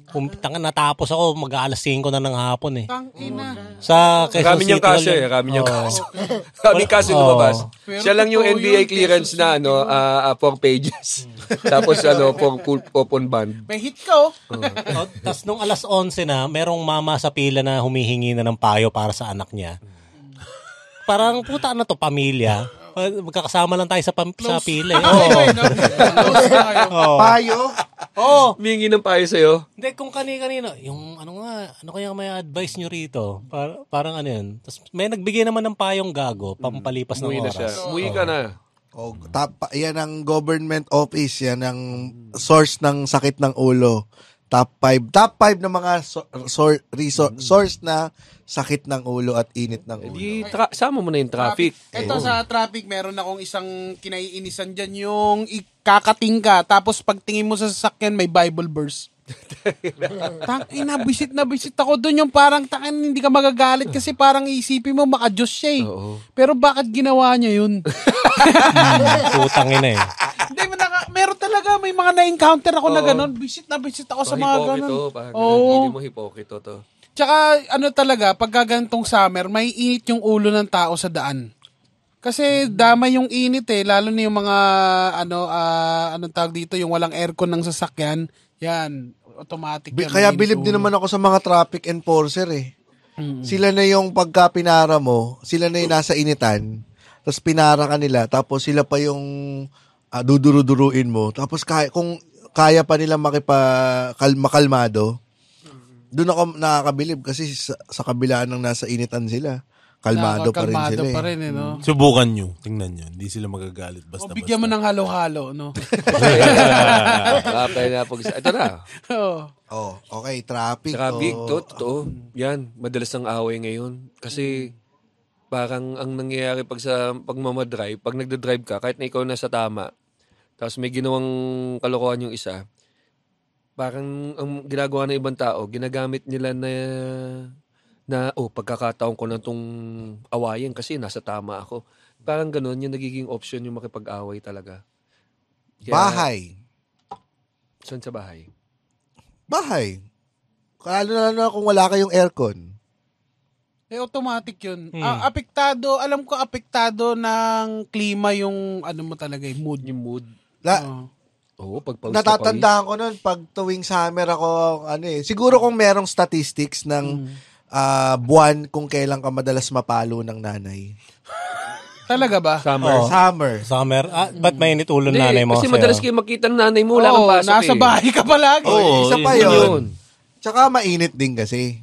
Kung tangan natapos ako, mag-aalas 5 na ng hapon eh. Tang ina. Sa Quezon Rami niyang City kaso eh. Rami niyang kaso. Rami kaso Oo. lumabas. Pero Siya lang yung totoo NBI yun, clearance na ano, ah, ah, four pages. Tapos ano, four full open band. May hit ka, oh. Oh, Tapos nung alas 11 na, merong mama sa pila na humihingi na ng payo para sa anak niya. Parang puta ano to, pamilya. Magkakasama lang tayo sa, pam- sa pila. Eh. Oo. Oo. Payo? Oo. Humingi ng payo sa'yo. Hindi, kung kani-kanino, yung ano nga, ano kaya may advice nyo rito? Par- parang ano yun. Tapos may nagbigay naman ng payong gago, pampalipas ng na oras. siya. Umuwi ka na. O, tap, yan ang government office, yan ang source ng sakit ng ulo. Top 5. Top 5 ng mga so, sor- resor- source na sakit ng ulo at init ng ulo. Di, tra- sama mo na yung traffic. Ito sa traffic, meron akong isang kinaiinisan dyan, yung ikakating ka, tapos pagtingin mo sa sasakyan, may Bible verse. tang ina, bisit na bisit ako doon yung parang tangin hindi ka magagalit kasi parang isipin mo maka-Diyos siya eh. Pero bakit ginawa niya yun? Putang ina eh. Hindi, man naka, meron talaga, may mga na-encounter ako na gano'n. Bisit na bisit ako sa mga gano'n. Hipokrito. Parang Oo. Hindi mo hipokrito to. Tsaka ano talaga, pag gantong summer, may init yung ulo ng tao sa daan. Kasi damay yung init eh, lalo na yung mga ano ah anong tawag dito, yung walang aircon ng sasakyan. Yan, automatic Bi- yan. kaya mainit bilib din ulo. naman ako sa mga traffic enforcer eh. Sila na yung pagka pinara mo, sila na yung nasa initan, tapos pinara ka nila, tapos sila pa yung ah, duduru-duruin mo. Tapos kaya, kung kaya pa nila makipa, kal, makalmado, doon ako nakakabilib kasi sa, sa kabila ng nasa initan sila, kalmado pa rin Kalmado sila. pa eh. rin eh, no? Subukan nyo. Tingnan nyo. Hindi sila magagalit O basta-basta. bigyan mo ng halo-halo, no? Kapay na pag Ito na. Oo. Oh, okay, traffic. Saka oh. big, to, totoo. Yan, madalas ang away ngayon. Kasi parang ang nangyayari pag sa pagmamadrive, pag nagda-drive ka, kahit na ikaw nasa tama, tapos may ginawang kalokohan yung isa, parang ang ginagawa ng ibang tao, ginagamit nila na na, oh, pagkakataon ko na itong awayin kasi nasa tama ako. Parang ganun, yung nagiging option yung makipag-away talaga. Kaya- Bahay. Saan sa bahay? Bahay. Lalo na lalo na kung wala kayong aircon. Eh, automatic yun. Ah, apektado, alam ko apektado ng klima yung ano mo talaga, yung mood. Yung mood. La, Oo. Oo, pag pawis na pawis. Natatandaan ko nun, pag tuwing summer ako, ano eh, siguro kung merong statistics ng ah, buwan kung kailan ka madalas mapalo ng nanay. Talaga ba? Summer. Summer. Summer. Ah, ba't mainit ulo Hindi, ng nanay mo? kasi sa'yo? madalas kayo makita ng nanay mo, wala kang Oo, pasok nasa eh. bahay ka palagi. Oo, Isa pa yun yun. Tsaka mainit din kasi.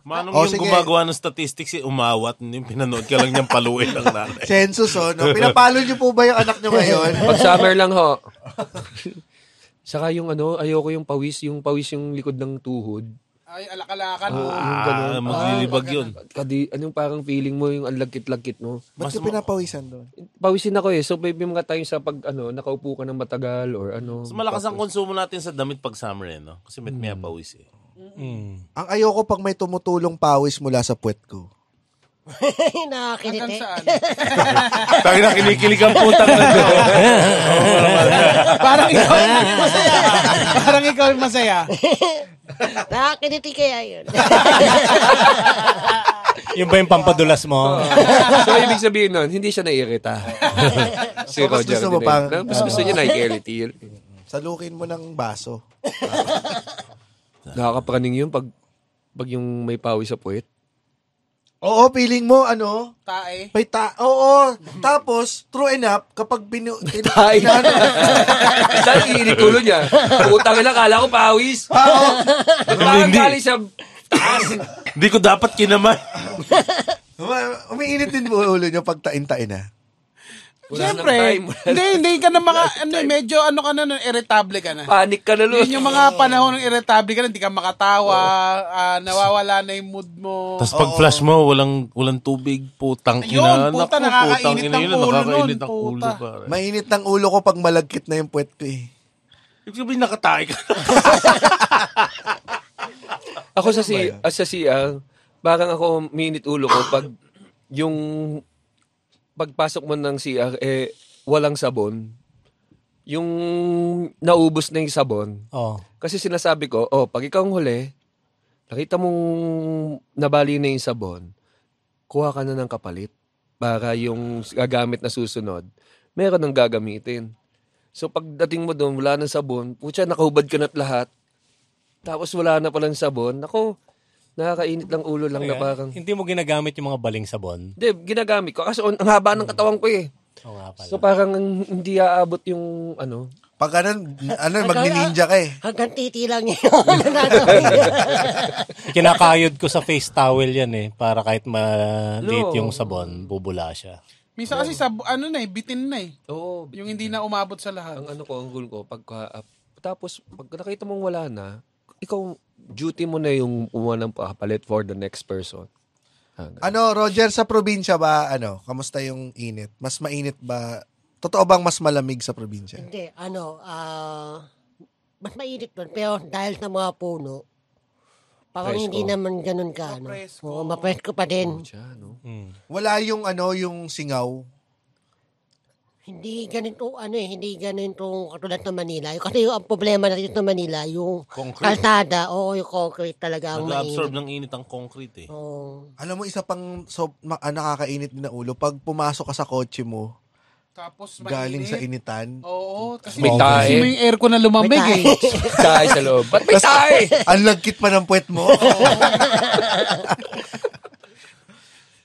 Manong Oh, yung sige. gumagawa ng statistics, eh, umawat. Yung pinanood ka lang niyang paluin ng nanay. Census, oh. No? Pinapalo niyo po ba yung anak niyo ngayon? Pag summer lang ho. Saka yung ano, ayoko yung pawis, yung pawis yung likod ng tuhod. Ay, alakalakan. Oo, yung ganun. Ah, maglilibag yun. Kadi, anong parang feeling mo yung ang lagkit-lagkit mo? Ba't ka pinapawisan doon? Pawisin ako eh. So may may mga time sa pag ano, nakaupo ka ng matagal or ano. So malakas ang konsumo natin sa damit pag summer eh, no? Kasi may may pawis eh. Mm. Ang ayoko pag may tumutulong pawis mula sa puwet ko. Hanggang Nakakiniti. saan? Tayo na kinikilig ang putang na doon. Parang ikaw yung masaya. Parang ikaw yung masaya. Nakakiniti kaya yun. Yung ba yung pampadulas mo? so ibig sabihin nun, hindi siya naiirita. si So, mas Roger. gusto mo din eh. pang- Na- Mas gusto niya naikiriti. Salukin mo ng baso. Nakakapraning yun pag pag yung may pawis sa puwet. Oo, feeling mo, ano, Tae. may ta... Oo, tapos, true enough, kapag binu... inaano- Saan iinit ulo niya? Putang ina, kala ko pawis. Parang Hindi. galing sa taas. Hindi ko dapat kinaman. Uma- Umiinit din ulo niyo pag tain-tain na. Wala Siyempre. Hindi, hindi ka na mga, ano, medyo ano ka na, nun, irritable ka na. Panic ka na nun. Yun yung mga panahon ng irritable ka na, hindi ka makatawa, ah, nawawala na yung mood mo. Tapos pag flash mo, walang walang tubig, putang Ayun, ina. puta, Naku, nakakainit putang ina ng yun, ulo nakakainit nun, ang ulo, puta. pare. Mainit ng ulo ko pag malagkit na yung puwet ko eh. Ibig sabihin, nakatae ka. Ako sa si as sa CR, parang ako minit ulo ko pag yung pagpasok mo ng CR eh walang sabon. Yung naubos na yung sabon. Oh. Kasi sinasabi ko, oh, pag ikaw ang huli, nakita mong nabali na yung sabon, kuha ka na ng kapalit para yung gagamit na susunod, meron ng gagamitin. So pagdating mo doon, wala nang sabon, putya, nakahubad ka na't lahat. Tapos wala na palang sabon. Ako, nakakainit lang ulo lang na parang... Hindi mo ginagamit yung mga baling sabon? Hindi, ginagamit ko. Kasi on- ang haba ng katawan ko eh. Oo nga pala. So parang hindi aabot yung ano. Pag ganun, ano, magni-ninja ka eh. Hanggang titi lang yun. Ano? Kinakayod ko sa face towel yan eh. Para kahit maliit yung sabon, bubula siya. Minsan kasi sab, ano na eh, bitin na eh. Oo, Yung hindi na umabot sa lahat. ang ano ko, ang goal ko, pagka, ah, tapos pag nakita mong wala na, ikaw, duty mo na yung kumuha ng papalit for the next person. Ah, Ano, Roger, sa probinsya ba, ano, kamusta yung init? Mas mainit ba? Totoo bang mas malamig sa probinsya? Hindi, ano, ah, mas mainit doon. Pero dahil sa mga puno, parang Presko. hindi naman ganun ka, ano. Mapresko. Oo, mapresko pa din. siya, no? Mm. Wala yung, ano, yung singaw. Hindi ganito, ano eh, hindi ganito katulad ng Manila. Yung- Kasi yung ang problema natin sa Manila, yung Concrete. kalsada, o yung concrete talaga ang Nag-absorb mainit. ng init ang concrete eh. Oo. Alam mo, isa pang so, ma- ah, nakakainit din na ulo. Pag pumasok ka sa kotse mo, Tapos galing sa mainit. initan, Oo, kasi May kasi tae. may aircon na lumamig May eh. Tayo sa loob. Ba't may tayo? ang lagkit pa ng puwet mo.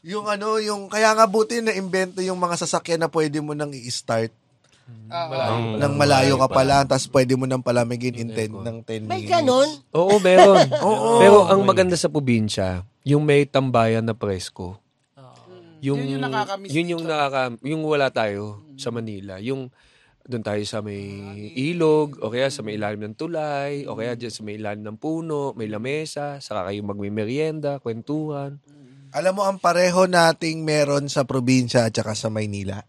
yung ano, yung, kaya nga buti na invento yung mga sasakyan na pwede mo nang i-start Oo. nang malayo ka pala, tapos pwede mo nang palamigin in 10, ng 10 May minutes. ganon. Oo, meron. Oo. Pero ang maganda sa probinsya, yung may tambayan na presko. Yung, Yun yung nakakamiss yun yung nakaka, yung wala tayo sa Manila. Yung doon tayo sa may ilog, o kaya sa may ilalim ng tulay, o kaya dyan sa may ilalim ng puno, may lamesa, saka kayo magmimerienda, kwentuhan. Alam mo, ang pareho nating meron sa probinsya at saka sa Maynila.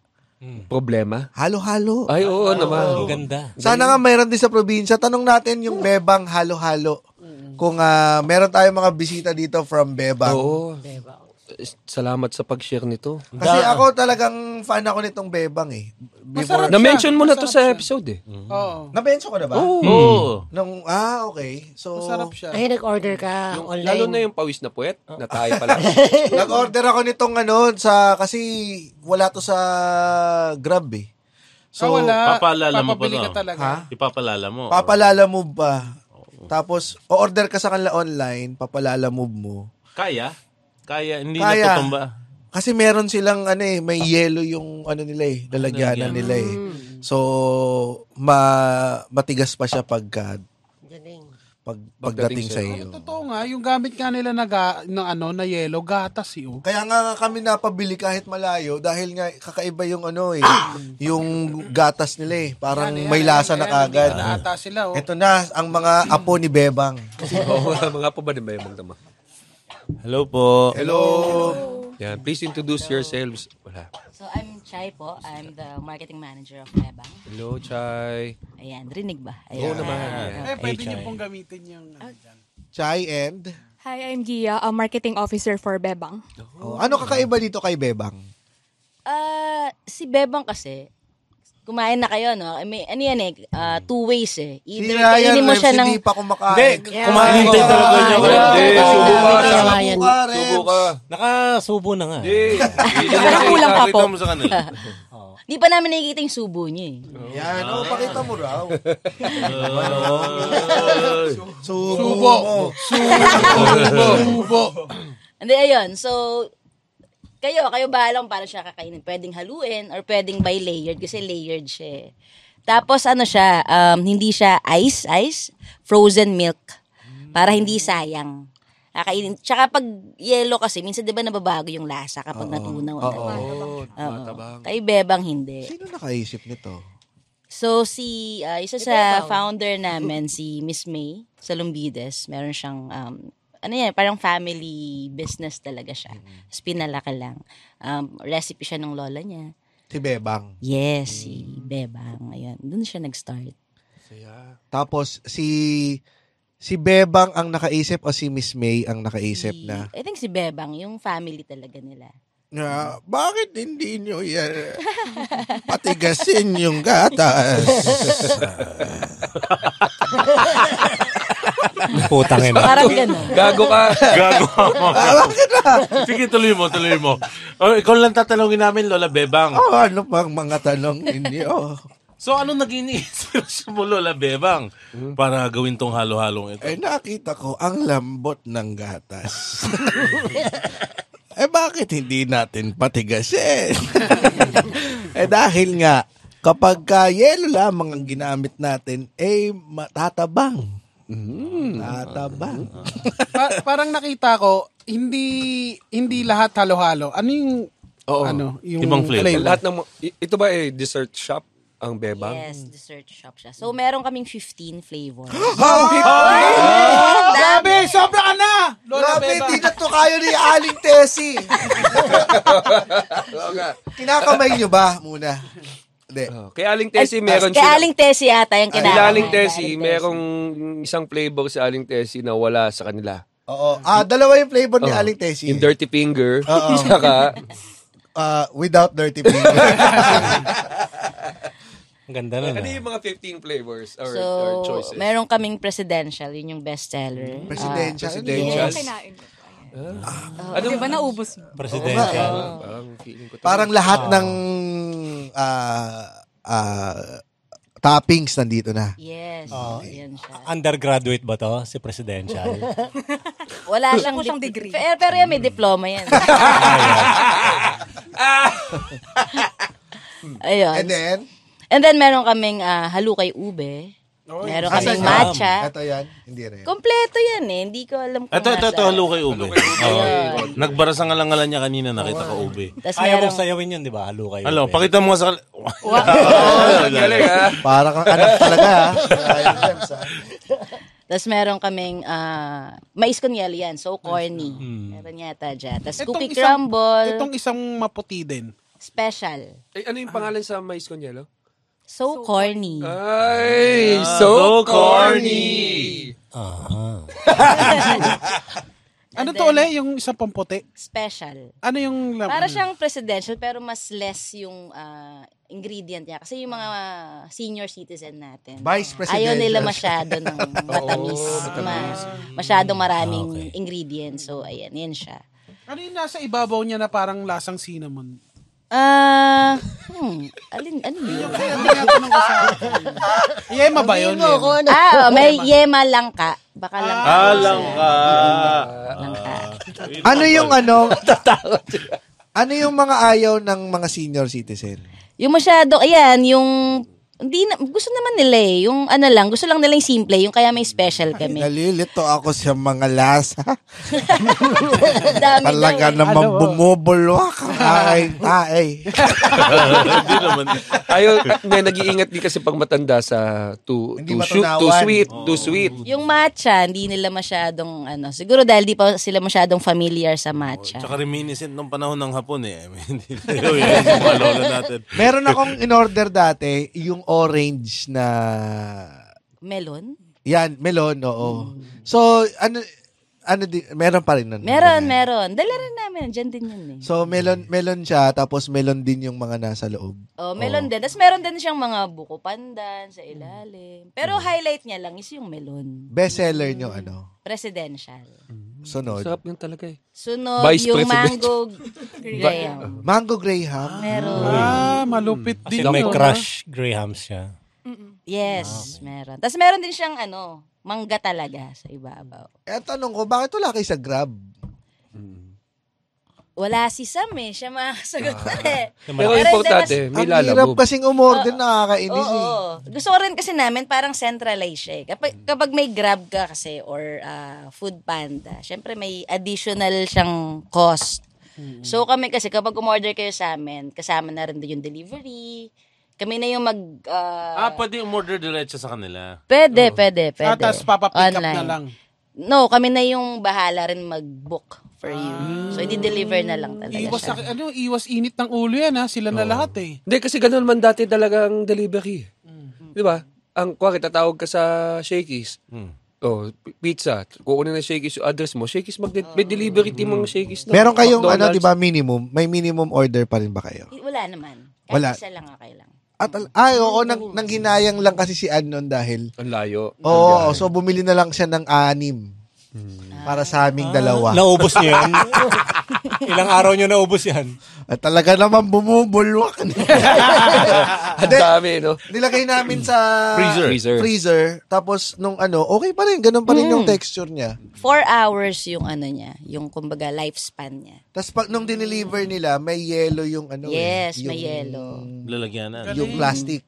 Problema? Halo-halo. Ay, oo naman. Ang ganda. Sana nga mayroon din sa probinsya. Tanong natin yung Bebang halo-halo. Kung ah, meron tayong mga bisita dito from Bebang. Oo. Salamat sa pag-share nito. Kasi ako talagang fan ako nitong Bebang eh. Masarap Before. Na-mention mo na to sa episode eh. Oo. Nabenso ko na ba? Oo. Nung, ah, okay. So, Masarap siya. Ay, nag-order ka online. Lalo na yung pawis na puwet, na tayo pala. nag-order ako nitong ano, sa, kasi wala to sa Grab eh. So, So, wala. papaalala mo pa papabili to. ka talaga. Ha? Ipapalala mo. papalala move ba? Tapos, o-order ka sa kanila online, papalala move mo. Kaya? Kaya, hindi Kaya. na tutumba. Kasi meron silang ano eh, may yellow yung ano nila eh, lalagyanan nila eh. So, ma matigas pa siya pagka Galing. pag pagdating sa iyo. Totoo nga, yung gamit nga nila na, ga, na ano, na yellow, gatas yun. Kaya nga kami napabili kahit malayo dahil nga kakaiba yung ano eh, yung gatas nila eh. Parang Yan, yan, may yan, lasa yan, na kagad. Hindi na ata sila, oh. Ito na ang mga apo ni Bebang. Oo, mga pa ba din ba yung magdama? Hello po. Hello. Yan, please introduce yourselves. Wala. So, I'm Chai po. I'm the marketing manager of Bebang. Hello, Chay. Ayan, rinig ba? Oo Ayan. naman. Eh, pwede niyo pong gamitin yung... ano dyan. Chai and Hi, I'm Gia, a marketing officer for Bebang. oh, ano kakaiba dito kay Bebang? Ah, si Bebang kasi, kumain na kayo, no? May, ano yan eh, ah, two ways eh. Si Either Ryan kainin mo siya ng... hindi pa kumakain. Kumain din talaga niya. Hindi, subo ka. Subo ka, Subo ka. Nakasubo na nga. Hindi. Hindi Parang kulang pa po. Mo sa kanila. Di pa namin nakikita yung subo niya eh. Yan, oh, pakita mo raw. Ay. Subo mo. Subo. Hindi, ayun. So, kayo, kayo bahalang para siya kakainin. Pwedeng haluin or pwedeng by layered kasi layered siya eh. Tapos ano siya, um, hindi siya ice, ice, frozen milk. Para hindi sayang. Kakainin. Tsaka pag yellow kasi, minsan di ba nababago yung lasa kapag natunaw. Oo. Oo, Oo. Kay Bebang hindi. Sino nakaisip nito? So si uh, isa sa founder namin si Miss May sa Lumbides, meron siyang um, ano yan, parang family business talaga siya. Tapos pinalaki lang. Um, recipe siya ng lola niya. Si Bebang. Yes, si Bebang. Ayun, doon siya nag-start. Tapos si si Bebang ang nakaisip o si Miss May ang nakaisip Si- na I think si Bebang, yung family talaga nila. na bakit hindi nyo yan patigasin yung gatas? Putang ina. Parang gano'n. Gago ka. Gago mo. Sige, tuloy mo, tuloy mo. Oh, ikaw lang tatanungin namin, Lola Bebang. oh, ano pang mga tanong ninyo? So, ano naging inspirasyon mo, Lola Bebang, para gawin tong halo-halong ito? Eh nakita ko ang lambot ng gatas. eh bakit hindi natin patigasin? eh dahil nga kapag ka yelo lamang ang ginamit natin, eh matatabang. Mm, tatabang. Pa- parang nakita ko, hindi hindi lahat halo-halo. Ano yung Oo. ano, yung Ibang flavor. flavor? Lahat ng, ito ba eh, dessert shop ang Bebang? Yes, dessert shop siya. So, meron kaming 15 flavors. Grabe, sobra ka na! Lola Grabe, Bebang. hindi na to kayo ni Aling Tessie. Kinakamay nyo ba muna? Hindi. Oh, kay Aling Tessie, meron Kay sila. Aling Tessie ata yung Kay kinakain. Aling Tessie, merong isang flavor sa Aling Tessie na wala sa kanila. Oo. Ah, dalawa yung flavor ni. Aling Tessie. Yung dirty finger, Oo. saka Ah, without dirty finger. Ang ganda na. Ano yung mga 15 flavors or, So, or choices? meron kaming presidential, yun yung bestseller. Presidential. presidential. Yes. Kinain ko. Ayan. ano? Ba naubos mo? Presidential. Feeling ko Parang lahat ng ah, ah, toppings nandito na. Yes, Oh. yan siya. Undergraduate ba to? Si Presidential? Wala siyang, Wala siyang degree. Pero, pero yan, may diploma yan. Ayun. And then, And then, meron kaming ah, halukay ube. Meron kaming asan yan? matcha. Ito yan. Hindi rin. Kompleto yan eh. Hindi ko alam kung Ito, ito, ito, halo kay Ube. Oo. Nagbara sa ngalangalan niya kanina, nakita ko Ube. Tas Ayaw meron, mong sayawin yun, di ba? Halo kayo. Halo, pakita mo nga sa... Galing ah. Para kang anak talaga, ha? James, ha? tas meron kaming ah, mais con yelo yan. So corny. Meron yata dyan. Itong cookie isang- crumble. Itong isang maputi din. Special. Eh, ano yung pangalan sa mais con yelo? So, corny. Ay, Ah, so, so corny. Aha. Ano to ulit? Yung isang pamputi? Special. Ano yung... lam- Para siyang presidential pero mas less yung ah, ingredient niya. Kasi yung mga senior citizen natin. Vice presidential. Ayaw nila masyado ng matamis. ma- masyadong maraming Okay. ingredients. So, ayan. Yan siya. Ano yung nasa ibabaw niya na parang lasang cinnamon? Ah, hmm, alin, ano yun? Yema ba yun? Kung ano. Ah, oh, may yema langka. Baka langka. Ah, langka. Langka. Ano yung ano? ano yung mga ayaw ng mga senior citizen? Yung masyado, ayan, yung hindi na, gusto naman nila eh. Yung ano lang, gusto lang nila yung simple, yung kaya may special kami. Nalilito ako sa mga lasa. Dami Talaga daw eh. naman Ano? bumubulwak ang aking tae. Hindi naman. Ayaw, may nag-iingat din kasi pag matanda sa too, Hindi too, shoot, too sweet, too sweet. Yung matcha, hindi nila masyadong ano, siguro dahil di pa sila masyadong familiar sa matcha. Tsaka reminiscent nung panahon ng hapon eh. I mean, Hindi natin. Meron akong in-order dati, yung orange na... Melon? Yan, melon, oo. So, ano, ano di, meron pa rin nun. Meron, meron. Dala rin namin, dyan din yun eh. So, melon, melon siya, tapos melon din yung mga nasa loob. Oh, melon din. Tapos meron din siyang mga buko pandan sa ilalim. Pero highlight niya lang is yung melon. Best seller nyo, ano? Presidential. Sunod. Sarap ng talaga eh. Sunod, Vice yung President. mango graham. Mango Graham. Meron. Ah, malupit Kasi din may yun, crush Grahams siya. Yes, meron. Tapos meron din siyang ano, mangga talaga sa ibabaw. Eh, tanong ko, bakit wala kayo sa Grab? Wala si Sam eh. Siya makasagot na eh. Pero importante, hindi, may Ang hirap lalabog. kasing umorder, nakakainis Oo. eh. Gusto ko rin kasi namin parang centralized siya eh. Kapag, kapag may grab ka kasi or ah, food panda, syempre may additional siyang cost. So kami kasi kapag umorder kayo sa amin, kasama na rin din yung delivery. Kami na yung mag... ah, Ah, pwede umorder diretso sa kanila. pwede, pwede, pwede. Ah, tapos papapick up na lang. No, kami na yung bahala rin mag-book for you. So, i-deliver na lang talaga Iwas, siya. sa, ano, iwas init ng ulo yan ha. Sila na lahat eh. Hindi, kasi ganun man dati talagang delivery. Di ba? Ang, kuwari, tatawag ka sa Shakey's. Oh, p- pizza. Kukunin na Shakey's yung address mo. Shakey's, mag may delivery team ng Shakey's na. Meron kayong, ano, McDonald's. di ba, minimum? May minimum order pa rin ba kayo? Wala naman. Kahit Wala. isa lang okay lang. At, ay, oo, nang, nang hinayang lang kasi si Ann noon dahil, Ang layo. oo, so bumili na lang siya ng anim. Para sa aming dalawa. Naubos niyo yan? Ilang araw niyo naubos yan? At talaga naman bumubulwak. Ang dami, no? Nilagay namin sa Freezer. Freezer. freezer. Tapos nung ano, okay pa rin. Ganun pa rin yung texture niya. Four hours yung ano niya, yung kumbaga lifespan niya. Tapos pag nung dineliver nila, may yellow yung ano Yes, eh, may yung- yellow. Lalagyanan. Yung plastic.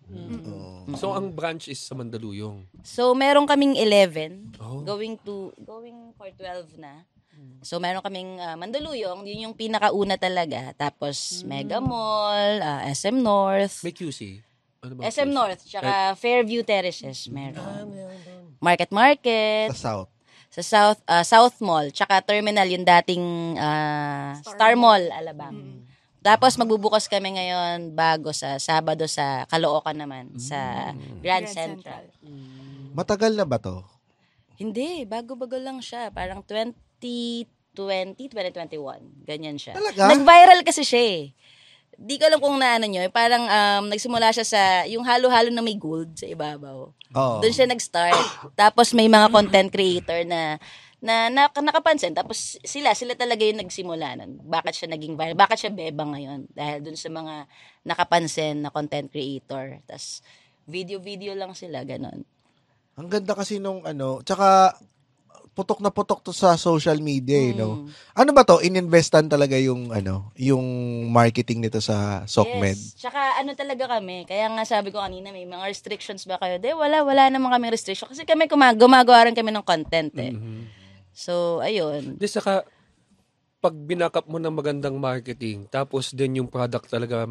So, ang branch is sa Mandaluyong. So, meron kaming 11, Oh. going to, going for 12 na. So, meron kaming ah, Mandaluyong, yun yung pinakauna talaga. Tapos, Mega Mall, ah, SM North, May QC. Ano ba? SM North, tsaka Fairview Terraces, meron. Market Market, Sa south. sa South ah, South Mall, tsaka Terminal, yung dating ah, Star Mall, Alabang. Tapos magbubukas kami ngayon bago sa Sabado sa Caloocan naman, sa Grand, Grand Central. Matagal na ba to? Hindi, bago-bago lang siya. Parang 2020, 2021. Ganyan siya. Talaga? Nag-viral kasi siya eh. di ko alam kung naano nyo, eh, parang um, nagsimula siya sa, yung halo-halo na may gold sa ibabaw. Oo. Doon siya nag-start. Tapos may mga content creator na na, na nakapansin. Tapos sila, sila talaga yung nagsimula nun. Bakit siya naging viral? Bakit siya bebang ngayon? Dahil dun sa mga nakapansin na content creator. Tapos video-video lang sila, ganon. Ang ganda kasi nung ano, tsaka putok na putok to sa social media, eh, no? Mm. Ano ba to? Ininvestan talaga yung ano, yung marketing nito sa SOCMED. Yes. Tsaka ano talaga kami. Kaya nga sabi ko kanina, may mga restrictions ba kayo? De, wala, wala naman kami restriction. Kasi kami kuma- gumagawa rin kami ng content eh. So, ayun. Di saka, pag binakap mo ng magandang marketing, tapos din yung product talaga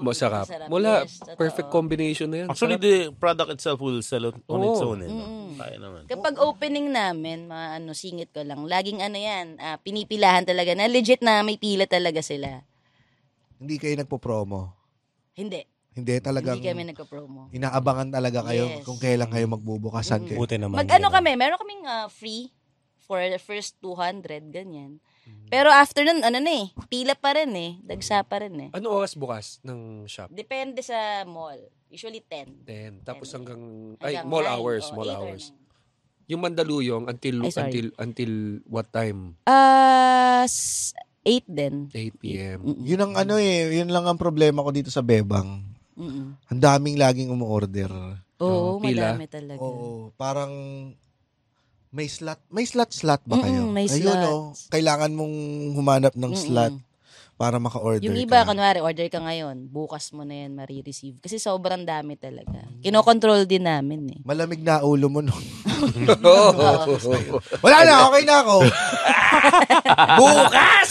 masarap. Masarap, Wala, yes, totoo. perfect combination na yan. Actually, Sarap. the product itself will sell on on its Oo. own. Eh, no? Kaya naman. Kapag opening namin, mga ano, singit ko lang, laging ano yan, ah, pinipilahan talaga na legit na may pila talaga sila. Hindi kayo nagpo-promo. Hindi. Hindi talagang Hindi kami nagko-promo. inaabangan talaga kayo Yes. kung kailan kayo magbubukasan kayo. Buti naman. Mag ano kami, meron kaming ah, free for the first 200, ganyan. Pero after nun, ano na eh, pila pa rin eh, dagsa pa rin eh. Ano oras bukas ng shop? Depende sa mall. Usually 10. 10. Tapos Ten. hanggang, ay, Hanggang mall nine, hours, o mall hours. nine. Yung Mandaluyong, until, Ay, sorry. until, until what time? Ah, s- 8 din. 8 p.m. Yun ang ano eh, yun lang ang problema ko dito sa Bebang. Mm-mm. Ang daming laging umu-order. Oo, pila. madami talaga. Oo, parang may slot, may slot slot ba kayo? Mm-mm, may Ayun oh, slots. kailangan mong humanap ng Mm-mm. slot para maka-order Yung iba, ka. kunwari, order ka ngayon, bukas mo na yan marireceive. Kasi sobrang dami talaga. Kinokontrol din namin eh. Malamig na ulo mo no. Oo. Wala na, okay na ako. Bukas!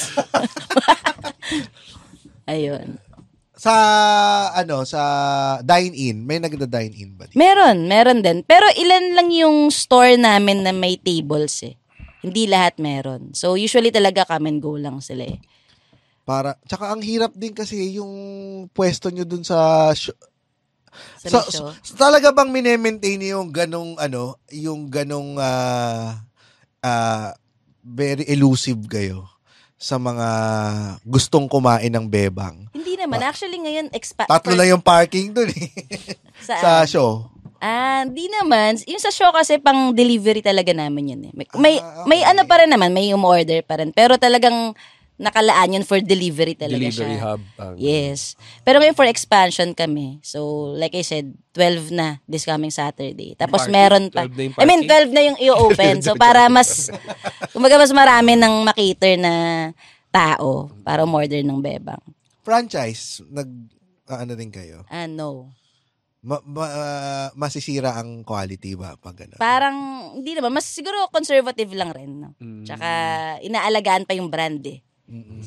Ayun. Sa ano, sa dine-in, may nagda-dine-in ba? dito? Meron, meron din. Pero ilan lang yung store namin na may tables eh. Hindi lahat meron. So usually talaga come and go lang sila eh. Para, tsaka ang hirap din kasi yung pwesto nyo dun sa sho- Sa So, so, talaga bang mine-maintain yung ganong ano, yung ganong ah ah, very elusive kayo sa mga gustong kumain ng bebang. Hindi naman. Actually ngayon, expa- Tatlo lang yung parking dun eh. Saan? sa show. Ah, di naman. Yung sa show kasi pang delivery talaga namin yun eh. May, may, Ah, may okay. ano pa rin naman, may umorder pa rin. Pero talagang nakalaan yun for delivery talaga Delivery siya. hub. ang- Yes. Pero ngayon for expansion kami. So, like I said, 12 na this coming Saturday. Tapos Parking? meron pa. 12 na yung I mean, parking? 12 na yung i-open. so, para mas, kumbaga mas marami ng makater na tao para umorder ng bebang. Franchise, nag ano din kayo. Ah, no. Ma, ma- ah, masisira ang quality ba pag ano? Parang, hindi naman. Mas siguro conservative lang rin. No? Mm. Tsaka, inaalagaan pa yung brand eh.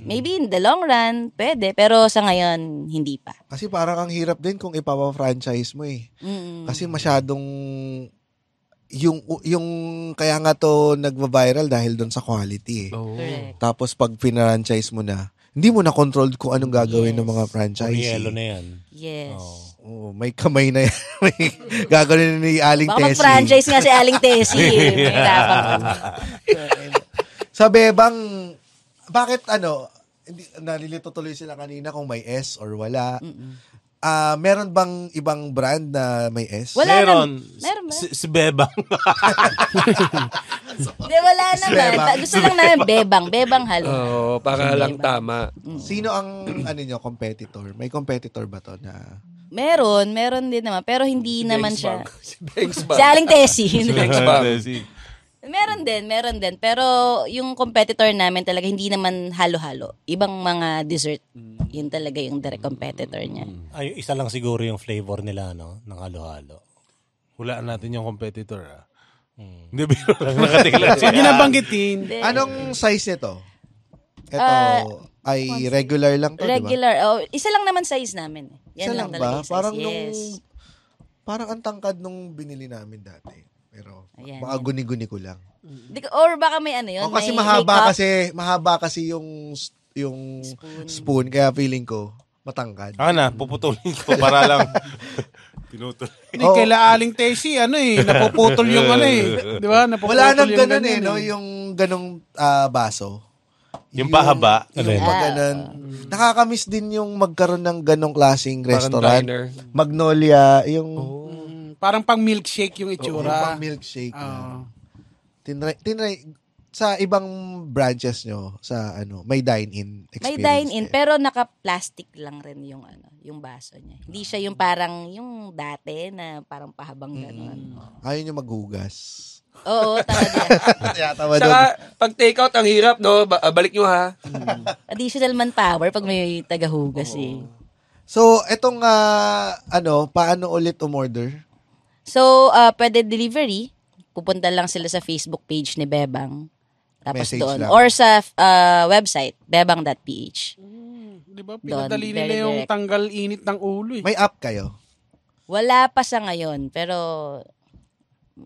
Maybe in the long run, pwede. Pero sa ngayon, hindi pa. Kasi parang ang hirap din kung ipapa-franchise mo eh. Mm-mm. Kasi masyadong yung yung kaya nga to nagva-viral dahil doon sa quality eh. Oo. Correct. Tapos pag pinranchise mo na, hindi mo na control kung anong gagawin ng mga Yes. franchise. Purielo eh. na yan. Yes. Oo, may kamay na yan. may gagawin ni Aling Baka Tessie. mag-franchise nga si Aling Tessie. eh. May. Sa Bebang, bakit ano, hindi, nalilito tuloy sila kanina kung may S or wala. Ah, meron bang ibang brand na may S? Wala Meron. naman. Meron ba? Si, si Bebang. Hindi, wala naman. Bebang. Gusto lang namin bebang. Bebang halo. Oo, para lang tama. Sino ang ano nyo, competitor? May competitor ba to na Meron, meron din naman. Pero hindi naman Banks siya. Bank. Si Banks Si. Aling Tessie. Banks Bank. Meron din, meron din. Pero yung competitor namin talaga hindi naman halo-halo. Ibang mga dessert. Yun talaga yung direct competitor niya. Ay, isa lang siguro yung flavor nila, no? Ng halo-halo. Hulaan natin yung competitor. Ah. Hindi, biro lang. Nakatinglan siya. Hindi nabanggitin. Anong size nito? Ito Ah, ay regular lang to, di ba? Regular. Oh, isa lang naman size namin. Yan Isa lang, lang talaga ba? yung size. Parang yes. nung parang ang tangkad nung binili namin dati. Pero Ayan, baka yan. guni-guni ko lang. Di ko- Or baka may ano yun. O kasi may, mahaba may cup. kasi mahaba kasi yung yung spoon. kaya feeling ko matangkad. Ako na, puputulin ko para lang. Tinutol. Hindi, Oo. kaila Aling Tessie, ano eh, napuputol yung ano eh. Di ba? Napuputol Wala nang yung ganun eh, no? Yung ganong ah, baso. Yung pahaba. Yung Alin? pag ganun. Nakakamiss din yung magkaroon ng ganong klaseng restaurant. diner. Magnolia, yung Parang pang milkshake yung yung itsura. pang milkshake. Oo. Tinry, tinry, sa ibang branches nyo, sa ano, may dine-in May experience. dine-in, din. pero naka-plastic lang rin yung ano, yung baso niya. Hindi siya yung parang yung dati na parang pahabang gano'n. Ayaw nyo maghugas. Oo, talaga. Doon. Saka, pag take out, ang hirap, no? Ba- ah, balik nyo, ha? Additional manpower pag may tagahugas eh. So, etong, ah, ano, paano ulit umorder? So, uh, pwede delivery. Pupunta lang sila sa Facebook page ni Bebang. Tapos Message doon. lang. Or sa uh, website, bebang.ph. Di ba? Pinadali nila yung direct. tanggal init ng ulo eh. May app kayo? Wala pa sa ngayon, pero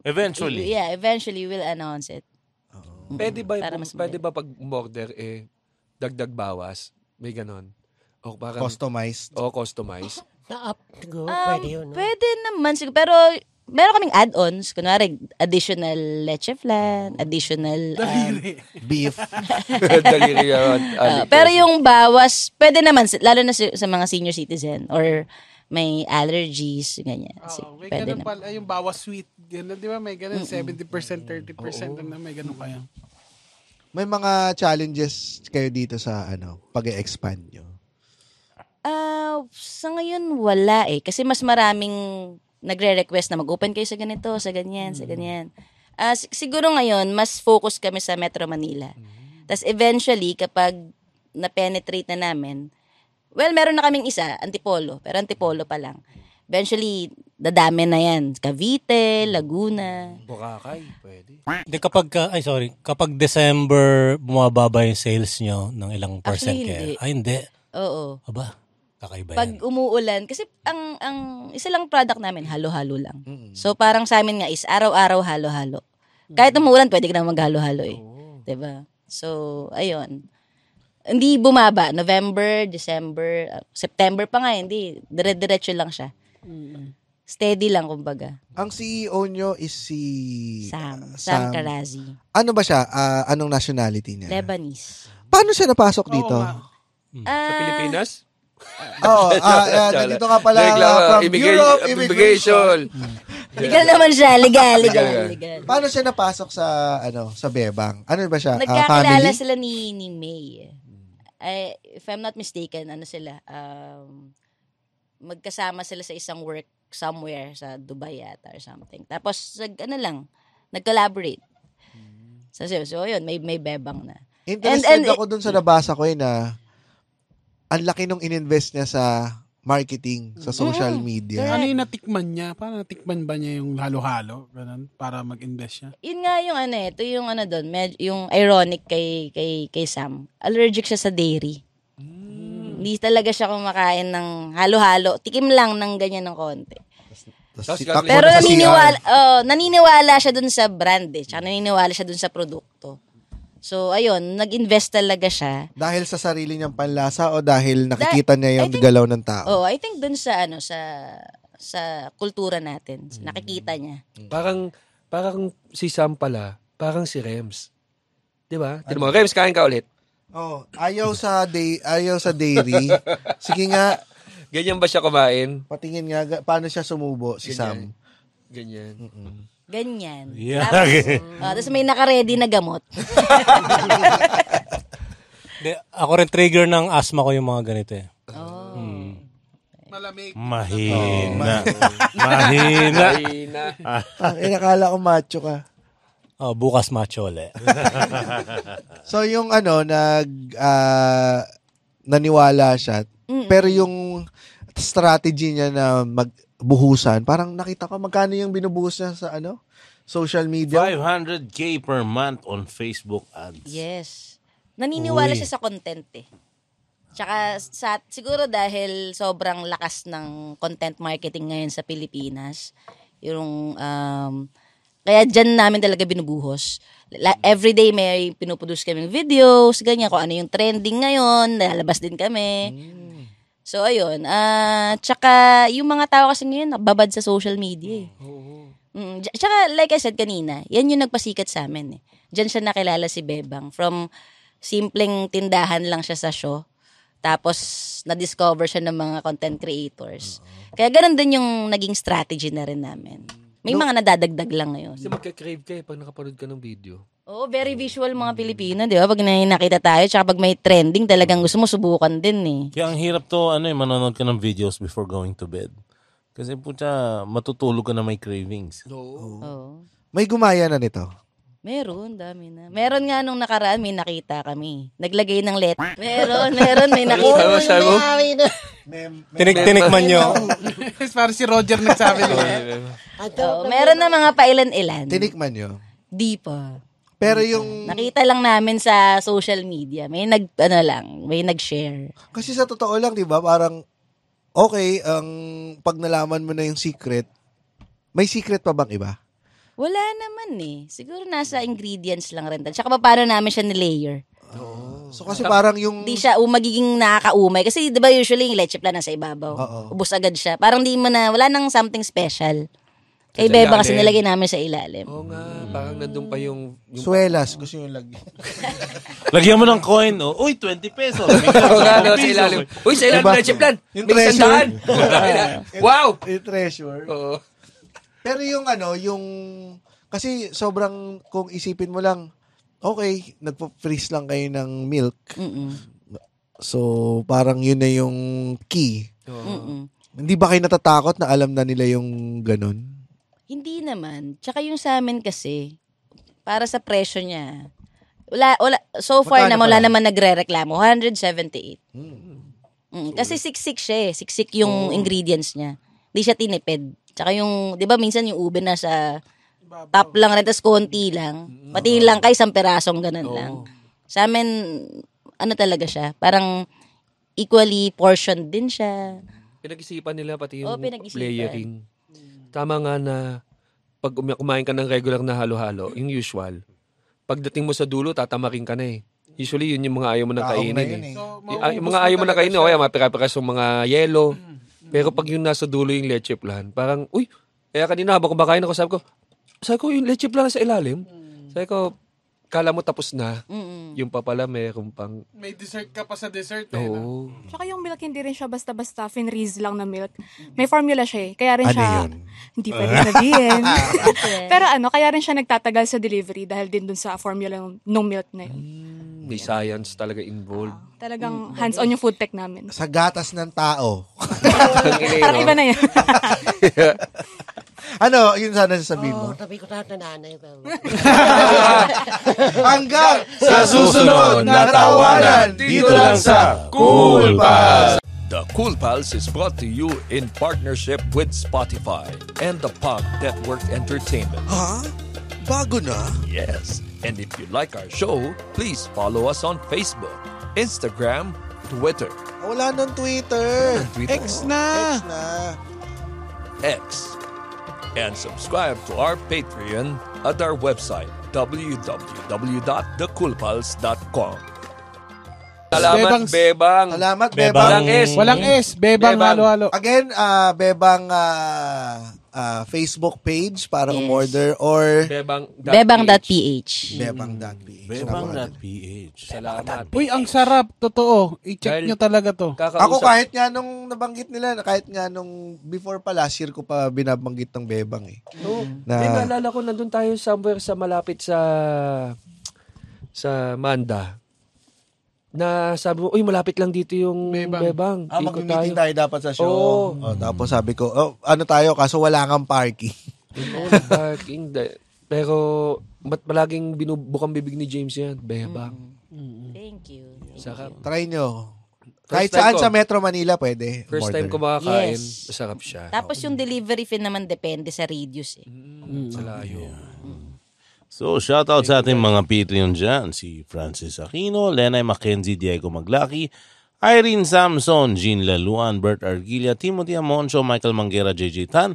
Eventually. yeah, eventually we'll announce it. Pwede ba, Para mas pwede ba pag umorder, eh, dagdag bawas? May ganon. O parang, Customized? o customize. Sa app, siguro, Um, pwede yun. No? Pwede naman siguro, pero meron kaming add-ons. Kunwari, additional leche flan, additional... um, Beef? Daliri yun. uh, pero yung bawas, pwede naman, lalo na sa, sa mga senior citizen or may allergies, ganyan. Oo, may pwede ganun naman. pala, yung bawas sweet. Ganun, di ba? May ganun, 70%, 30% na may ganun kaya. May mga challenges kayo dito sa ano, pag-expand nyo? Ah, sa ngayon wala eh kasi mas maraming nagre-request na mag-open kayo sa ganito, sa ganyan, sa ganyan. Ah, si- siguro ngayon mas focus kami sa Metro Manila. Tapos eventually kapag na-penetrate na namin, well, meron na kaming isa, Antipolo, pero Antipolo pa lang. Eventually, dadami na yan. Cavite, Laguna. Boracay, pwede. Hindi kapag, ka- ay sorry, kapag December bumababa yung sales nyo ng ilang percent Actually, kaya. hindi. Ay, hindi. Oo. Aba, kakaiba Pag yan. umuulan, kasi ang ang isa lang product namin, halo-halo lang. So parang sa amin nga is araw-araw halo-halo. Kahit umuulan, pwede ka na maghalo-halo eh. 'Di ba? So, ayun. Hindi bumaba. November, December, uh, September pa nga, hindi. Dire-diretso lang siya. Steady lang, kumbaga. Ang CEO nyo is si... Sam. Sam Karazi. Ano ba siya? Ah, anong nationality niya? Lebanese. Paano siya napasok dito? nga. Sa Ah, Pilipinas? Oo, ah, ah, nandito ka pala ah, from immigra- Europe Immigration. legal naman siya. Legal, legal, legal. Paano siya napasok sa ano sa Bebang? Ano ba siya? Ah, Nagkakilala family? sila ni, ni May. Ay, if I'm not mistaken, ano sila, um, magkasama sila sa isang work somewhere sa Dubai yata or something. Tapos, nag, ano lang, nag-collaborate. So, so, so, yun, may, may bebang na. Interested And- and- ako dun sa nabasa ko eh na ang laki nung ininvest niya sa marketing, sa social media. Ano yung natikman niya? Paano natikman ba niya yung halo-halo? Ganun, para mag-invest siya? Yun nga yung ano eh, ito yung ano doon, med- yung ironic kay, kay, kay Sam. Allergic siya sa dairy. Hindi talaga siya kumakain ng halo-halo. Tikim lang ng ganyan ng konti. Tapos si- Pero takbo Pero na sa naniniwala, oh, naniniwala siya dun sa brand eh. Tsaka naniniwala siya dun sa produkto. So, ayun, nag-invest talaga siya. Dahil sa sarili niyang panlasa o dahil nakikita niya yung think- galaw ng tao? Oh, I think dun sa ano sa sa kultura natin. Nakikita niya. Parang, parang si Sam pala, parang si Rems. Di ba? Tignan mo, Rems, kain ka ulit. Oh, ayaw sa day, ayaw sa dairy. Sige nga, Ganyan ba siya kumain? patingin nga ga- paano siya sumubo si Sam. Ganyan. Ganyan. Yeah. Tapos, oh, tapos may naka-ready na gamot. Hindi, ako rin trigger ng asthma ko yung mga ganito eh. Oh. Malamig. Mahina. Mahina. Mahina. Ah, eh, nakala ko macho ka. Oh, bukas macho ulit. So yung ano nag ah, naniwala siya. Pero yung strategy niya na magbuhusan, parang nakita ko magkano yung binubuhos niya sa ano? Social media. 500k per month on Facebook ads. Yes. Naniniwala Uy. siya sa content eh. Tsaka sa, siguro dahil sobrang lakas ng content marketing ngayon sa Pilipinas, yung, um, kaya dyan namin talaga binubuhos. La, everyday may pinuproduce kaming videos, ganyan, kung ano yung trending ngayon, lalabas din kami. So, ayun. ah tsaka, yung mga tao kasi ngayon, nakababad sa social media eh. Mm, j- tsaka, like I said kanina, yan yung nagpasikat sa amin eh. Diyan siya nakilala si Bebang. From simpleng tindahan lang siya sa show. Tapos, na-discover siya ng mga content creators. Kaya ganun din yung naging strategy na rin namin. May mga nadadagdag lang ngayon. Kasi magka-crave ka eh pag nakapanood ka ng video. Oo, very visual mga Pilipino, di ba? Pag may nakita tayo, tsaka pag may trending, talagang gusto mo subukan din eh. Kaya ang hirap to, ano eh, manonood ka ng videos before going to bed. Kasi puta, matutulog ka na may cravings. Oo. May gumaya na nito. Meron, dami na. Meron nga nung nakaraan, may nakita kami. Naglagay ng let. Meron, meron, may nakita. Mo, sabi mo? Tinik tinikman nyo. Parang si Roger nagsabi nila. Oo, meron na mga pailan-ilan. Tinikman nyo. Di pa. Pero yung... Nakita lang namin sa social media. May nag, ano lang, may nag-share. Kasi sa totoo lang, di ba, parang, okay, ang pag nalaman mo na yung secret, may secret pa bang iba? Wala naman eh. Siguro nasa ingredients lang rin. Tsaka pa paano namin siya ni-layer. So kasi parang yung... Hindi siya um, magiging nakakaumay. Kasi di ba usually yung leche plan nasa ibabaw. Oo. Ubus agad siya. Parang di mo na, wala nang something special. Kay Beba kasi ilalim. nilagay namin sa ilalim. Oo nga, parang nandun pa yung... yung Swelas, gusto nyo lagi. Lagyan mo ng coin, oh. Uy, 20 pesos. Oo nga, no, sa ilalim. Uy, sa ilalim Diba? na chip plan. Yung May treasure. wow! yung treasure. Oo. Pero yung ano, yung... Kasi sobrang, kung isipin mo lang, okay, nagpo-freeze lang kayo ng milk. Mm-mm. So, parang yun na yung key. Mm-mm. Hindi ba kayo natatakot na alam na nila yung ganun? Hindi naman. Tsaka yung sa amin kasi, para sa presyo niya, wala, wala, so far Magkano na wala pala? naman nagre-reklamo. 178. Mm, kasi siksik siya eh. Siksik yung ingredients niya. Hindi siya tinipid. Tsaka yung, di ba minsan yung ube na sa top lang rin, tapos konti lang. Pati yung langka, isang perasong ganun lang. Sa amin, ano talaga siya, parang equally portioned din siya. Pinag-isipan nila pati yung Oo, pinag-isipan. layering. Tama nga na pag umi- kumain ka ng regular na halo-halo, yung usual, pagdating mo sa dulo, tatamarin ka na eh. Usually, yun yung mga ayaw mo na Taong kainin. na eh. yun eh. So, Y- ah, yung mga ayaw mo na kainin, o kaya mapira-piras yung mga yelo. Pero pag yung nasa dulo yung leche plan, parang, uy, kaya kanina habang kumakain ako, sabi ko, sabi ko, yung leche plan sa ilalim. Sabi ko, kala mo tapos na. Mm-mm. Yung pa pala, meron pang, May dessert ka pa sa dessert eh. no? oo. Tsaka yung milk, hindi rin siya basta-basta finreeze lang na milk. May formula siya eh. Kaya rin Ano siya... yun? Hindi pwede sabihin. Pero ano, kaya rin siya nagtatagal sa delivery dahil din dun sa formula ng, ng milk na yun. May science talaga involved. Talagang hands-on yung food tech namin. Sa gatas ng tao. Parang iba na yun. ano, yun sana sasabihin mo? Oo, sabi ko sa nanay. Hanggang Sa susunod na tawanan, dito lang sa Cool Pals. The Cool Pals is brought to you in partnership with Spotify and the Pop Network Entertainment. Ha? Bago na? Yes. And if you like our show, please follow us on Facebook, Instagram, Twitter, Wala nang Twitter. Twitter. X na! X na. X, and subscribe to our Patreon at our website www.thecoolpals.com. Salamat, Bebang- Bebang. Salamat, Bebang. Bebang. Walang S. Walang S. Bebang, Bebang. halo-halo. Again, ah, Bebang ah, ah, Facebook page para Yes. umorder or Bebang. Bebang.ph. bebang.ph. Bebang.ph. Salamat. Uy, ang sarap. Totoo. I-check Dahil- nyo talaga to. Kakausap. Ako kahit nga nung nabanggit nila, kahit nga nung before pa last year ko pa binabanggit ng Bebang eh. Oo. Na- May naalala ko, nandun tayo somewhere sa malapit sa sa Manda. Na sabi mo, uy, malapit lang dito yung Bebang. Bebang. Ah, mag-meeting tayo dapat sa show. Oo. Oh, tapos sabi ko, oh, ano tayo, kaso wala kang parking. Oo, parking. Pero, mat palaging binubukang bibig ni James yan. Bebang. Thank you. Thank Sarap. Try nyo. First Kahit time saan ko. sa Metro Manila pwede. First time ko makakain, Yes. masarap siya. Tapos yung delivery fee naman depende sa radius eh. Sa layo. So, shoutout sa ating mga Patreon dyan. Si Francis Aquino, Lenay Mackenzie, Diego Maglaki, Irene Samson, Jean Laluan, Bert Argilia, Timothy Amoncio, Michael Manguera, JJ Tan,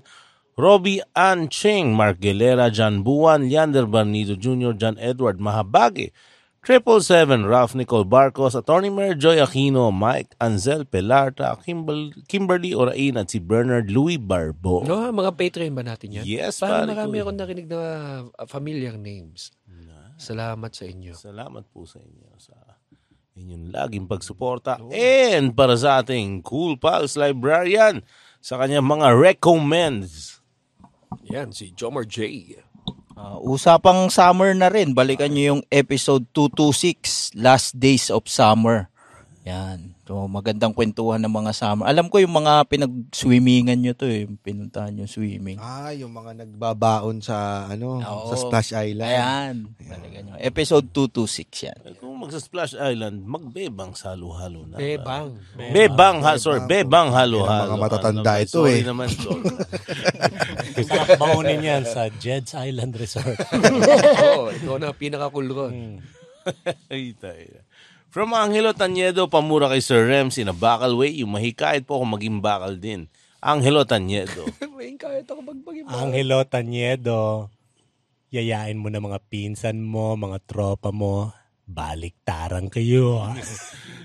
Robbie Anching, Mark Gelera, John Buwan, Leander Barnido Jr., John Edward Mahabage, 777 Ralph Nicole Barcos, Attorney Mayor Joy Aquino, Mike Anzel Pelarta, Kimbal, Kimberly Orain at si Bernard Louis Barbo. No, mga Patreon ba natin yan? Yes, Parang marami ko. akong narinig na uh, familiar names. Na. Salamat sa inyo. Salamat po sa inyo sa inyong laging pagsuporta. Oh. And para sa ating Cool Pals Librarian, sa kanyang mga recommends. Yan, si Jomar J. Ah, usapang summer na rin. Balikan nyo yung episode 226, Last Days of Summer. Yan. So, magandang kwentuhan ng mga summer. Alam ko yung mga pinag-swimmingan nyo to eh. Pinuntahan yung swimming. Ah, yung mga nagbabaon sa ano, Oo. sa Splash Island. Ayan. Balikan nyo. Episode 226 yan. Eh, Kung magsa-Splash Island, magbebang sa halo-halo na. Bebang. Bebang, ha, sorry, bebang halo-halo. Yan ang mga matatanda Ano, ito sorry eh. naman, sorry. Sarap yan sa Jed's Island Resort. Oo, ikaw na pinaka-cool ron. Ay, tayo. From Angelo Tanyedo, pamura kay Sir Rem, sina bakal way, yung mahikayat po ako maging bakal din. Angelo Tanyedo. May kahit ako magbagin Angelo Tanyedo, yayain mo na mga pinsan mo, mga tropa mo, baliktaran kayo.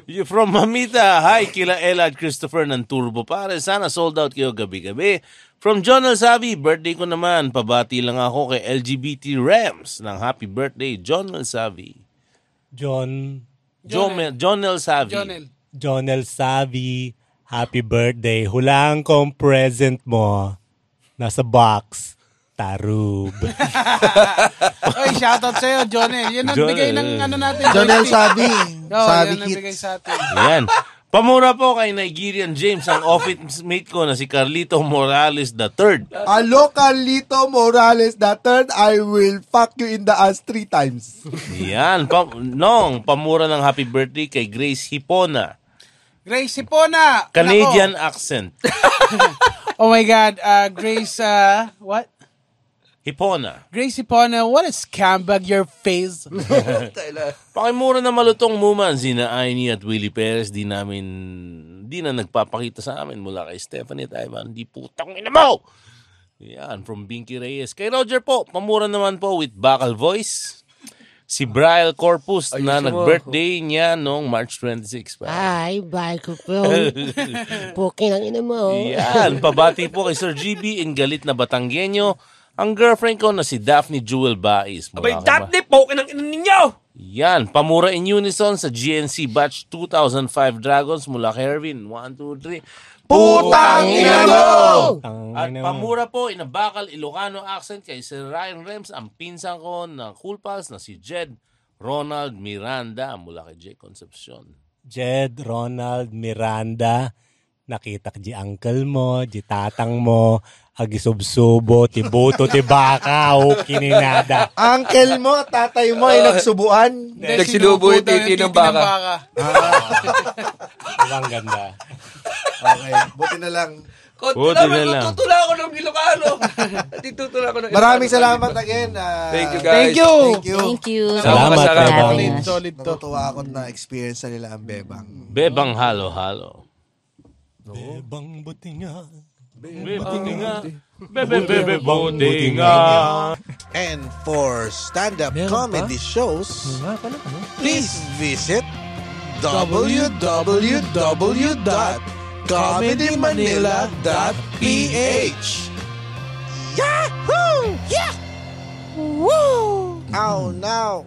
You from Mamita, hi kila Ella at Christopher ng Turbo Pare. Sana sold out kayo gabi-gabi. From John Alsavi, birthday ko naman. Pabati lang ako kay LGBT Rams ng happy birthday, John Alsavi. John, John, John Alsavi. Jonel. John El Savi, happy birthday. Hulaan ko ang present mo. Nasa box. Tarub. Oy, shoutout sa'yo, Jonel. Yan ang Jonel. bigay ng ano natin. Jonel Sabi. Oo, Sabi yan ang bigay sa atin. Yan. Pamura po kay Nigerian James, ang office mate ko na si Carlito Morales III. Alo, Carlito Morales the third, I will fuck you in the ass three times. Yan. Pa- nong, pamura ng happy birthday kay Grace Hipona. Grace Hipona. Canadian accent. Nako. Oh my God. Uh, Grace, uh, what? Hipona. Grace Hipona, what a scambag your face. Pakimura na malutong muman, sina Aini at Willie Perez, di namin, di na nagpapakita sa amin mula kay Stephanie at Ivan, di putang ina mo! Yan, from Binky Reyes. Kay Roger po, pamura naman po with Bakal Voice. Si Brian Corpus na Ayusin mo. nag-birthday niya noong March 26 pa. Ay, bye ko po. Pukin ang ina mo. Yan, pabati po kay Sir GB in galit na Batanggenyo. Ang girlfriend ko na si Daphne Jewel. Mula Abay, Daphne, pokin ang ina ninyo! Yan, pamura in unison sa GNC Batch 2005 Dragons mula kay Hervin. 1, 2, 3. Putang ina mo! At pamura po in a bakal Ilocano accent kay Sir Ryan Rems, ang pinsan ko ng Cool Pals na si Jed Ronald Miranda mula kay Jay Concepcion. Jed, Ronald, Miranda, nakita ka di uncle mo, di tatang mo, agisubsubo, ti buto, ti baka, o kininada. Uncle mo, tatay mo ay nagsubuan. Nagsilubo yung titi ng baka. Ang ganda. Okay, buti na lang. Konti na lang. tututula ako ng Ilocano. Tututula ako ng Ilocano. Maraming salamat again. ah, Thank you, guys. Thank you. Thank you. Thank you. Salamat, for Bebang. Solid, solid to. Natutuwa ako na experience na nila ang bebang. Bebang halo-halo. Bebang buti nga. Bebang nga. Bebe, bebe, buti nga. And for stand-up Meron comedy shows, Nga pala, ano? please visit www.comedymanila.ph Yahoo! Yeah! Woo! Oh, no!